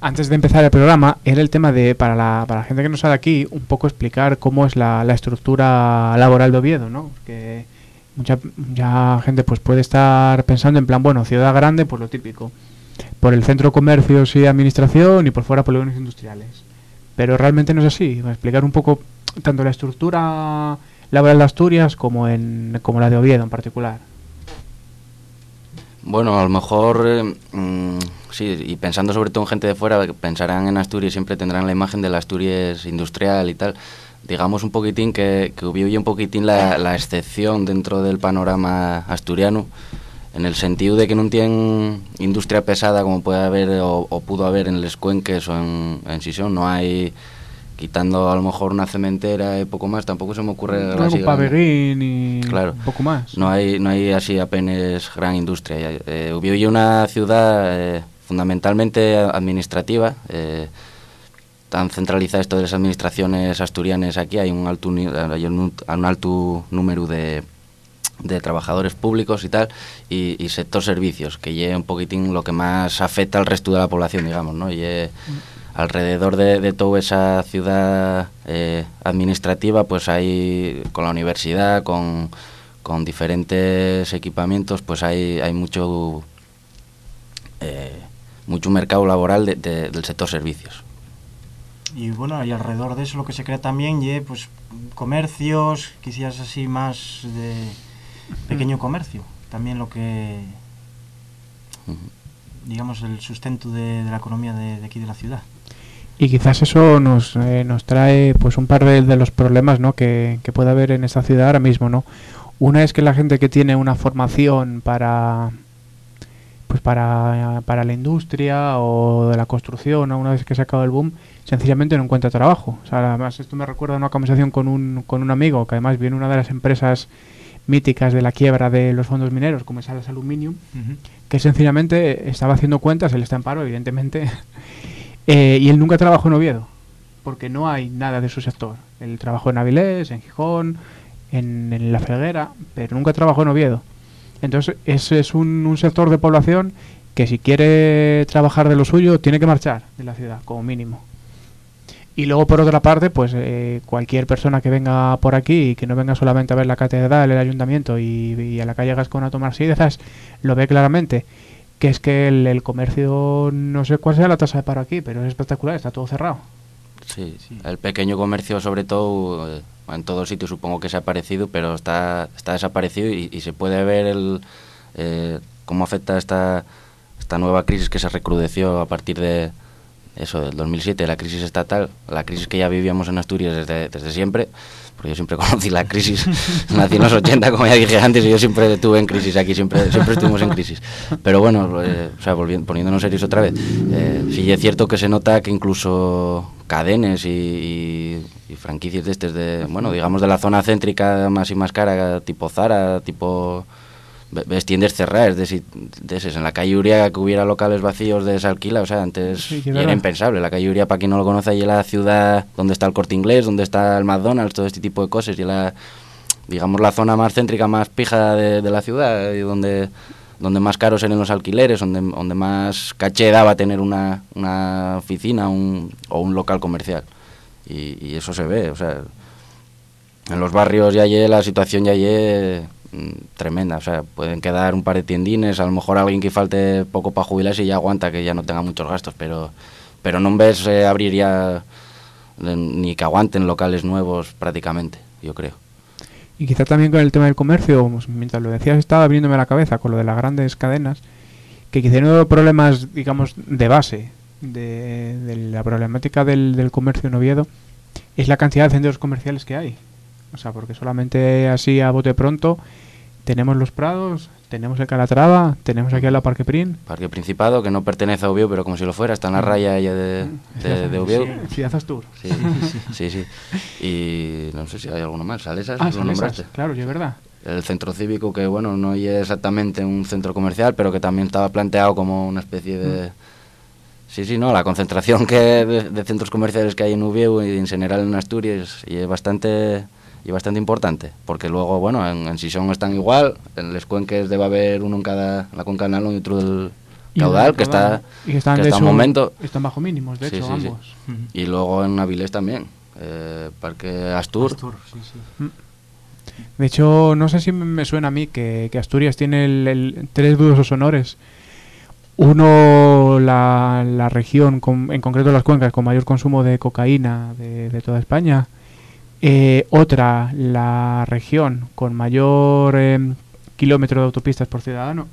A: antes de empezar el programa, era el tema de, para la, para la gente que no sabe aquí, un poco explicar cómo es la, la estructura laboral de Oviedo, ¿no? Que mucha, mucha gente pues puede estar pensando en plan, bueno, ciudad grande, pues lo típico. Por el centro comercios y administración y por fuera polígonos industriales. Pero realmente no es así. Voy a explicar un poco tanto la estructura laboral de Asturias como, en, como la de Oviedo en particular.
C: Bueno, a lo mejor, eh, mm, sí, y pensando sobre todo en gente de fuera, pensarán en Asturias, siempre tendrán la imagen de la Asturias industrial y tal. Digamos un poquitín que, que un poquitín la, excepción dentro del panorama asturiano, en el sentido de que no tienen industria pesada como puede haber o, o pudo haber en Les Cuenques o en, en Sison. No hay, quitando a lo mejor una cementera y poco más, tampoco se me ocurre algo así grande.
A: paverín y
C: Claro.
A: un poco más.
C: No hay, no hay así apenas gran industria. Eh, es una ciudad eh, fundamentalmente administrativa. Eh, tan centralizada esto de las administraciones asturianas aquí. Hay un alto, hay un, un alto número de, de trabajadores públicos y tal, y, y sector servicios, que lleve un poquitín lo que más afecta al resto de la población, digamos, ¿no? Y alrededor de, de toda esa ciudad eh, administrativa, pues hay con la universidad, con, con diferentes equipamientos, pues hay, hay mucho eh, mucho mercado laboral de- de- del sector servicios.
B: Y bueno, y alrededor de eso lo que se crea también y pues comercios, quizás así más de pequeño comercio. También lo que, digamos, el sustento de, de la economía de, de aquí de la ciudad.
A: Y quizás eso nos, eh, nos trae pues un par de, de los problemas ¿no? que, que puede haber en esta ciudad ahora mismo, ¿no? Una es que la gente que tiene una formación para pues para, para la industria o de la construcción, ¿no? una vez que se acaba el boom, sencillamente no encuentra trabajo. O sea, además esto me recuerda a una conversación con un, con un amigo que además viene una de las empresas míticas de la quiebra de los fondos mineros, como es Alas Aluminium, que sencillamente estaba haciendo cuentas, él está en paro, evidentemente, eh, y él nunca trabajó en Oviedo, porque no hay nada de su sector. Él trabajó en Avilés, en Gijón, en, La Felguera, pero nunca trabajó en Oviedo. Entonces, ese es un, un sector de población que si quiere trabajar de lo suyo, tiene que marchar de la ciudad, como mínimo. Y luego, por otra parte, pues eh, cualquier persona que venga por aquí y que no venga solamente a ver la catedral, el ayuntamiento y, y a la calle Gascón a tomar sidras, lo ve claramente. Que es que el, el comercio, no sé cuál sea la tasa de paro aquí, pero es espectacular, está todo cerrado.
C: Sí,
B: Sí.
C: el pequeño comercio sobre todo, eh, en todos sitios supongo que se ha aparecido, pero está, está desaparecido y, y se puede ver el, eh, cómo afecta esta, esta nueva crisis que se recrudeció a partir de eso, del 2007, la crisis estatal, la crisis que ya vivíamos en Asturias desde, desde siempre, porque yo siempre conocí la crisis, nací en los 80, como ya dije antes, y yo siempre estuve en crisis aquí, siempre, siempre estuvimos en crisis. Pero bueno, eh, o sea, volviendo, poniéndonos serios otra vez, eh, sí es cierto que se nota que incluso cadenes y, y- franquicias de estos, de, bueno, digamos de la zona céntrica más y más cara, tipo Zara, tipo tiendas cerradas de, de. En la calle Uria que hubiera locales vacíos de esa alquila, o sea, antes
A: Sí,
C: era impensable. La calle Uria, para quien no lo conoce, es la ciudad donde está el corte inglés, donde está el McDonald's, todo este tipo de cosas, y la, digamos, la zona más céntrica, más pija de, de la ciudad, y donde, donde más caros eran los alquileres, donde, donde más caché daba tener una, una oficina un, o un local comercial. Y, y eso se ve, o sea, en los barrios ya hay la situación ya mm, tremenda, o sea, pueden quedar un par de tiendines, a lo mejor alguien que falte poco para jubilarse y ya aguanta que ya no tenga muchos gastos, pero pero no ves eh, abrir ya ni que aguanten locales nuevos prácticamente, yo creo.
A: Y quizá también con el tema del comercio, mientras lo decías, estaba abriéndome la cabeza con lo de las grandes cadenas, que quizá de los problemas, digamos, de base de, de la problemática del, del comercio en Oviedo es la cantidad de centros comerciales que hay. O sea, porque solamente así a bote pronto, tenemos los Prados, tenemos el Calatrava, tenemos aquí la Parque Prin.
C: Parque Principado, que no pertenece a Ubiu, pero como si lo fuera, está en la raya de, de.
A: Ciudad Astur.
C: Sí, sí, sí. Y no sé si hay alguno más. Salesas,
A: Ah, Salesas, claro, sí, es verdad.
C: El centro cívico, que bueno, no es exactamente un centro comercial, pero que también estaba planteado como una especie de... Sí, sí, no, la concentración que de, de centros comerciales que hay en Ubiu y en general en Asturias y es bastante y bastante importante, porque luego, bueno, en, en Sison están igual, en Les Cuenques debe haber uno en cada, la cuenca del Nalón y otro del caudal, que está,
A: que están,
C: que está momento,
A: Están bajo mínimos, de
C: Sí,
A: hecho,
C: sí, sí.
A: ambos.
C: y luego en Avilés también, eh, Parque Astur,
B: Astur, sí, sí.
A: De hecho, no sé si me- me suena a mí que, que Asturias tiene el- el- tres dudosos honores. Uno, la, la región, con- en concreto las cuencas, con mayor consumo de cocaína de, de toda España. Eh, otra, la región con mayor em, kilómetro de autopistas por ciudadano,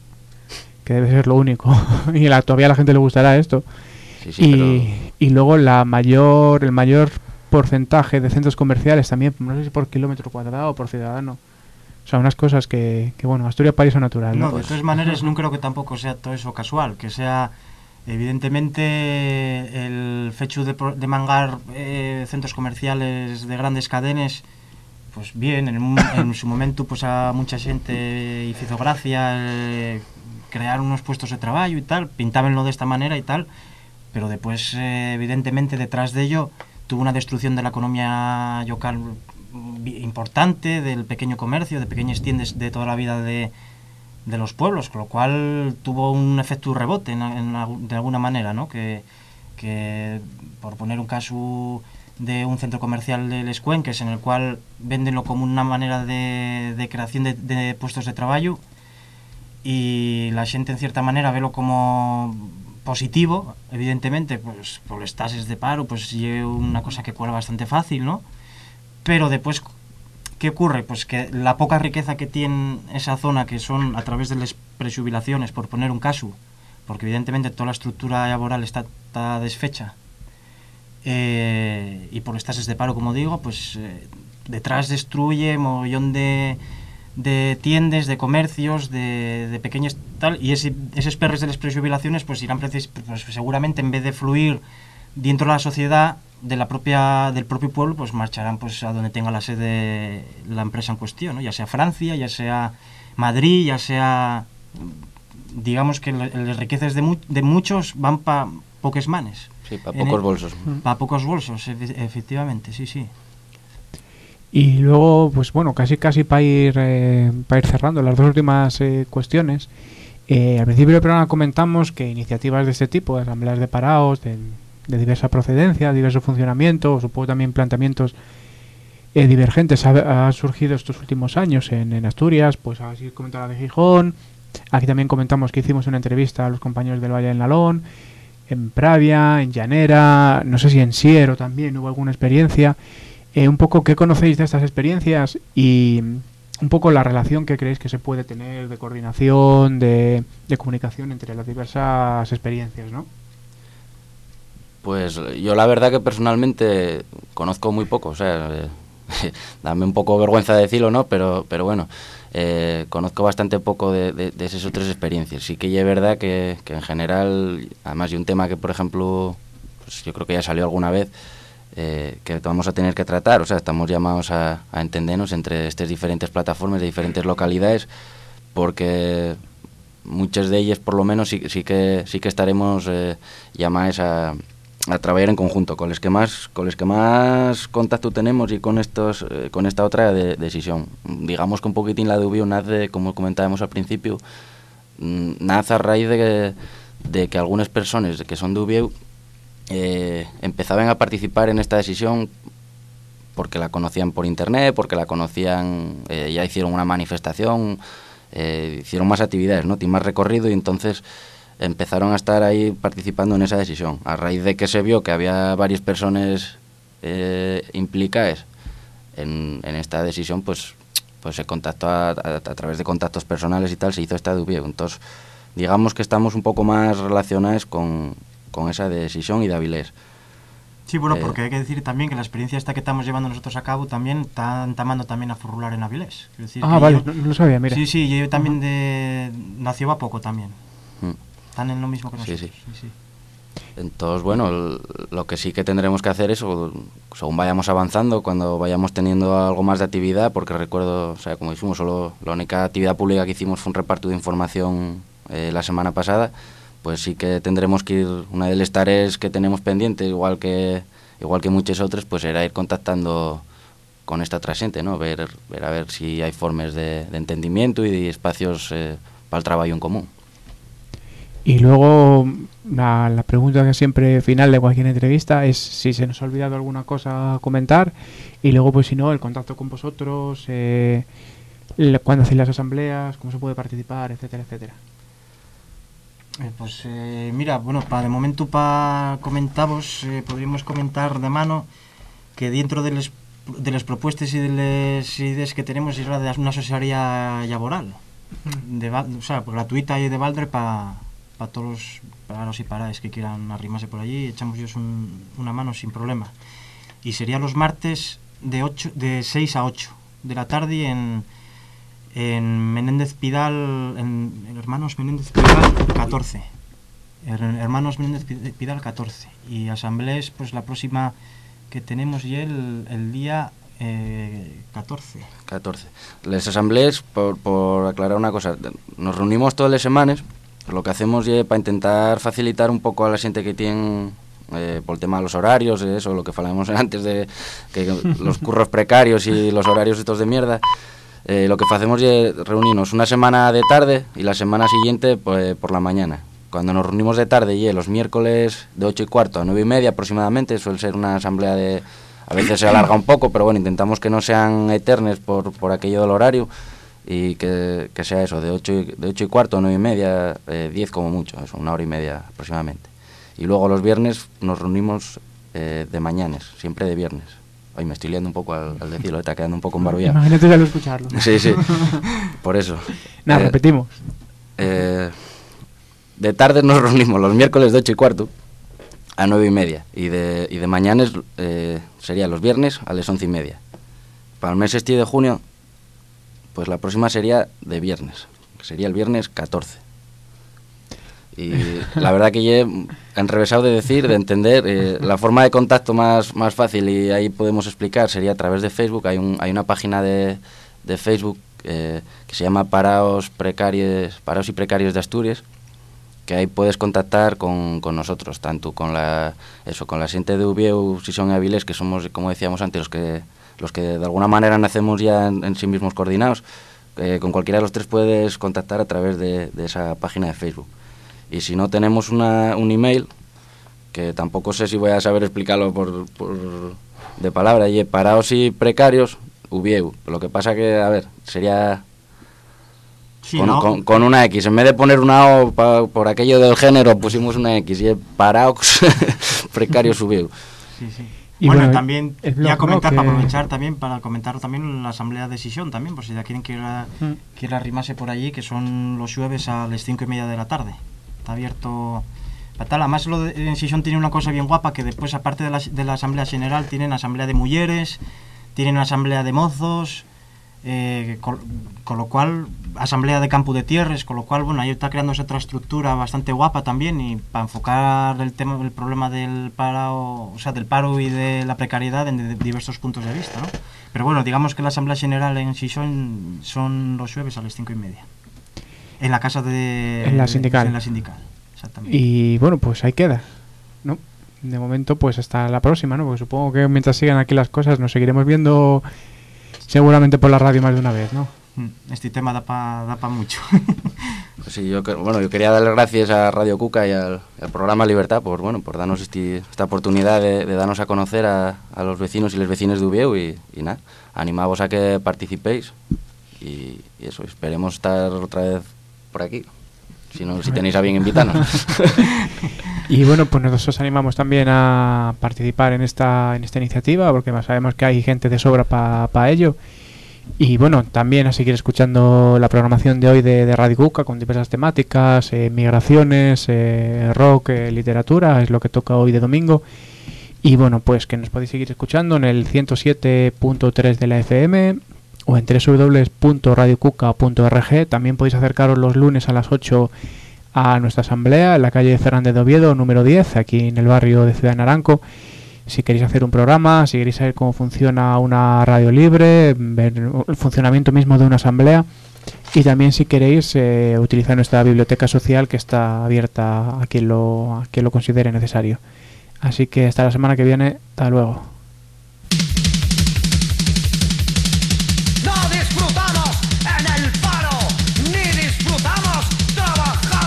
A: que debe ser lo único. y la, todavía a la gente le gustará esto.
C: sí, sí, pero-
A: y, y luego la mayor, el mayor porcentaje de centros comerciales también, no sé si por kilómetro cuadrado o por ciudadano. O sea, unas cosas que, que bueno, Asturias paraíso natural, ¿no?
B: No, de todas maneras, non creo que tampouco sea todo eso casual, que sea evidentemente el fecho de, de mangar eh, centros comerciales de grandes cadenas pues bien, en, su momento pues a mucha xente hizo gracia eh, crear unos puestos de trabajo y tal, pintábenlo de esta manera y tal, pero después eh, evidentemente detrás de ello tuvo una destrucción de la economía local mm, importante, del pequeño comercio, de pequeñas tiendas de toda la vida de, de los pueblos, con lo cual tuvo un efecto rebote de alguna manera, ¿no? Que, por poner un caso de un centro comercial de Les Cuenques en el cual vendenlo como una manera de, creación de, puestos de trabajo y la xente en cierta manera velo como positivo, evidentemente, pues por los tases de paro, pues é unha cosa que cuela bastante fácil, ¿no? Pero después ¿qué ocurre? Pues que la poca riqueza que tiene esa zona, que son a través de las prejubilaciones, por poner un caso, porque evidentemente toda la estructura laboral está, está desfecha, eh, y por los tases de paro, como digo, pues eh, detrás destruye mogollón de, de tiendas, de comercios, de, de pequeños tal, y ese, esos perres de las prejubilaciones pues irán pues, seguramente en vez de fluir dentro de la sociedad de la propia del propio pueblo pues marcharán pues a donde tenga la sede la empresa en cuestión ¿no? ya sea Francia ya sea Madrid ya sea digamos que le- las riquezas de, mu- de muchos van para pocos manes
C: sí, para pocos
B: el-
C: bolsos.
B: para pocos bolsos efe- efectivamente sí sí
A: Y luego, pues bueno, casi casi para ir, eh, para ir cerrando las dos últimas eh, cuestiones. Eh, al principio del programa comentamos que iniciativas de este tipo, de asambleas de parados, de, de diversa procedencia, diverso funcionamiento, supongo también planteamientos eh, divergentes, ha, surgido estos últimos años en, en Asturias, pues así comentaba de Gijón. Aquí también comentamos que hicimos una entrevista a los compañeros del Valle del Nalón, en Pravia, en Llanera, no sé si en Siero también hubo alguna experiencia. Eh, un poco qué conocéis de estas experiencias y un poco la relación que creéis que se puede tener de coordinación, de, de comunicación entre las diversas experiencias, ¿no?
C: Pues yo la verdad que personalmente conozco muy poco, o sea, eh, dame un poco vergüenza decirlo, ¿no? Pero, pero bueno, eh, conozco bastante poco de, de- de esas otras experiencias. Sí que es verdad que, que en general, además de un tema que, por ejemplo, pues yo creo que ya salió alguna vez, eh, que vamos a tener que tratar, o sea, estamos llamados a, entendernos entre estas diferentes plataformas de diferentes localidades, porque muchas de ellas por lo menos sí, sí que sí que estaremos eh, llamadas a, a trabajar en conjunto con los que más con los que más contacto tenemos y con estos eh, con esta otra de, decisión digamos que un poquitín la de Ubio nace como comentábamos al principio mm, nace a raíz de que, de que algunas personas que son de eh, empezaban a participar en esta decisión porque la conocían por internet, porque la conocían, eh, ya hicieron una manifestación, eh, hicieron más actividades, ¿no? Tiene más recorrido y entonces empezaron a estar ahí participando en esa decisión. A raíz de que se vio que había varias personas eh, implicadas en, en esta decisión, pues, pues se contactó a, a- a través de contactos personales y tal, se hizo esta Dubieu. Entonces, digamos que estamos un poco más relacionados con, con esa decisión y de Avilés.
B: Sí, bueno,
C: Eh,
B: porque hay que decir también que la experiencia esta que estamos llevando nosotros a cabo también está entamando también a furrular en Avilés. Decir
A: Ah, vale,
B: yo-
A: no, no lo sabía, mira.
B: Sí, sí, yo también de... nació a poco también.
C: Mm.
B: Están en lo mismo que
C: Sí,
B: nosotros.
C: sí.
B: sí.
C: Entonces, bueno, el- lo que sí que tendremos que hacer es, según vayamos avanzando, cuando vayamos teniendo algo más de actividad, porque recuerdo, o sea, como dijimos, solo la única actividad pública que hicimos fue un reparto de información eh, la semana pasada, pues sí que tendremos que ir, una de las tareas que tenemos pendiente, igual que igual que muchas otras, pues era ir contactando con esta otra gente, ¿no? Ver, ver a ver si hay formas de, de entendimiento y de espacios eh, para el trabajo en común.
A: Y luego la, la pregunta que siempre final de cualquier entrevista es si se nos ha olvidado alguna cosa a comentar. Y luego pues si no el contacto con vosotros, eh, cuándo hacéis las asambleas, cómo se puede participar, etcétera, etcétera.
B: Eh, pues eh, mira, bueno, para de momento para comentaros, eh, podríamos comentar de mano que dentro de las de las propuestas y de las ideas que tenemos es la de una asesoría laboral, de, o sea, gratuita y de Valdre para todos los parados y paradas que quieran arrimarse por allí, echamos ellos un- una mano sin problema. Y sería los martes de, 8, de 6 a 8 de la tarde en, en Menéndez Pidal, en, en Hermanos Menéndez Pidal 14. Her- Hermanos Menéndez Pi- Pidal 14. Y asambleas, pues la próxima que tenemos y el, el día eh, 14.
C: 14. Las asambleas, por, por aclarar una cosa, nos reunimos todas las semanas, lo que hacemos es para intentar facilitar un poco a la gente que tiene, eh, por el tema de los horarios, eh, eso, lo que falamos antes de que los curros precarios y los horarios estos de mierda, eh, lo que hacemos es reunirnos una semana de tarde y la semana siguiente pues, por la mañana. Cuando nos reunimos de tarde y los miércoles de 8 y cuarto a 9 y media aproximadamente, suele ser una asamblea de... A veces se alarga un poco, pero bueno, intentamos que no sean eternes por, por aquello del horario y que, que sea eso, de 8 y, de ocho y cuarto a 9 y media, eh, 10 como mucho, eso, una hora y media aproximadamente. Y luego los viernes nos reunimos eh, de mañanas, siempre de viernes. Ay, me estoy liando un poco al, al decirlo, está quedando un poco embarullado.
A: Imagínate ya lo escucharlo.
C: Sí, sí, por eso.
A: Nada,
C: Eh,
A: repetimos.
C: eh, de tarde nos reunimos los miércoles de 8 y cuarto a 9 y media. Y de, y de mañanas eh, sería los viernes a las 11 y media. Para el mes este de junio, pues la próxima sería de viernes. que Sería el viernes 14. Y la verdad que ya he enrevesado de decir, de entender, eh, la forma de contacto más, más fácil y ahí podemos explicar sería a través de Facebook. Hay, un, hay una página de, de Facebook eh, que se llama Paraos, Precarios, Paraos y Precarios de Asturias, que ahí puedes contactar con, con nosotros, tanto con la eso con la gente de Ubieu, si son hábiles, que somos, como decíamos antes, los que los que de alguna manera nacemos ya en, en sí mismos coordinados, eh, con cualquiera de los tres puedes contactar a través de, de esa página de Facebook. Y si no tenemos una, un email, que tampoco sé si voy a saber explicarlo por, por de palabra, y paraos y precarios, Ubieu. Lo que pasa que, a ver, sería
B: Sí,
C: con,
B: ¿no?
C: con- con una X. En vez de poner una O pa- por aquello del género, pusimos una X. Y es paraox precario subiu.
B: Sí, sí.
A: Y
B: bueno,
A: bueno,
B: también
A: blog,
B: ya comentar,
A: ¿no?
B: para aprovechar también, para comentar también la asamblea de Sisión también, por si ya quieren que la,
A: Mm.
B: quiera arrimarse por allí, que son los jueves a las cinco y media de la tarde. Está abierto para tal. Además, lo de, en Sisión tiene una cosa bien guapa, que después, aparte de la, de la asamblea general, tienen asamblea de mujeres, tienen asamblea de mozos, eh, con, con lo cual, asamblea de campo de tierras, con lo cual, bueno, ahí está creándose otra estructura bastante guapa también y para enfocar el tema, el problema del paro, o sea, del paro y de la precariedad en de- diversos puntos de vista, ¿no? Pero bueno, digamos que la asamblea general en Sison son los jueves a las cinco y media. En la casa de...
A: En la sindical.
B: En la sindical, exactamente.
A: Y bueno, pues ahí queda. ¿no? De momento, pues hasta la próxima, ¿no? Porque supongo que mientras sigan aquí las cosas nos seguiremos viendo seguramente por la radio más de una vez, ¿no?
B: Mm, Este tema da para da pa mucho.
C: Pues sí, yo, que- bueno, yo quería darle gracias a Radio Cuca y al, al programa Libertad por, bueno, por darnos este- esta oportunidad de, de darnos a conocer a, a los vecinos y las vecinas de Ubieu y, y nada, animaos a que participéis y, y eso, esperemos estar otra vez por aquí. Si, no, si tenéis a bien invitarnos.
A: Y bueno, pues nosotros os animamos también a participar en esta, en esta iniciativa, porque sabemos que hay gente de sobra para ello. Y bueno, también a seguir escuchando la programación de hoy de, de Radio Cuca con diversas temáticas, eh, migraciones, eh, rock, eh, literatura, es lo que toca hoy de domingo. Y bueno, pues que nos podéis seguir escuchando en el 107.3 de la FM o en www.radiocuca.org. También podéis acercaros los lunes a las 8 a nuestra asamblea en la calle Fernández de Oviedo, número 10, aquí en el barrio de Ciudad Naranco. Si queréis hacer un programa, si queréis saber cómo funciona una radio libre, ver el funcionamiento mismo de una asamblea y también si queréis eh, utilizar nuestra biblioteca social que está abierta a quien lo, a quien lo considere necesario. Así que hasta la semana que viene, hasta luego.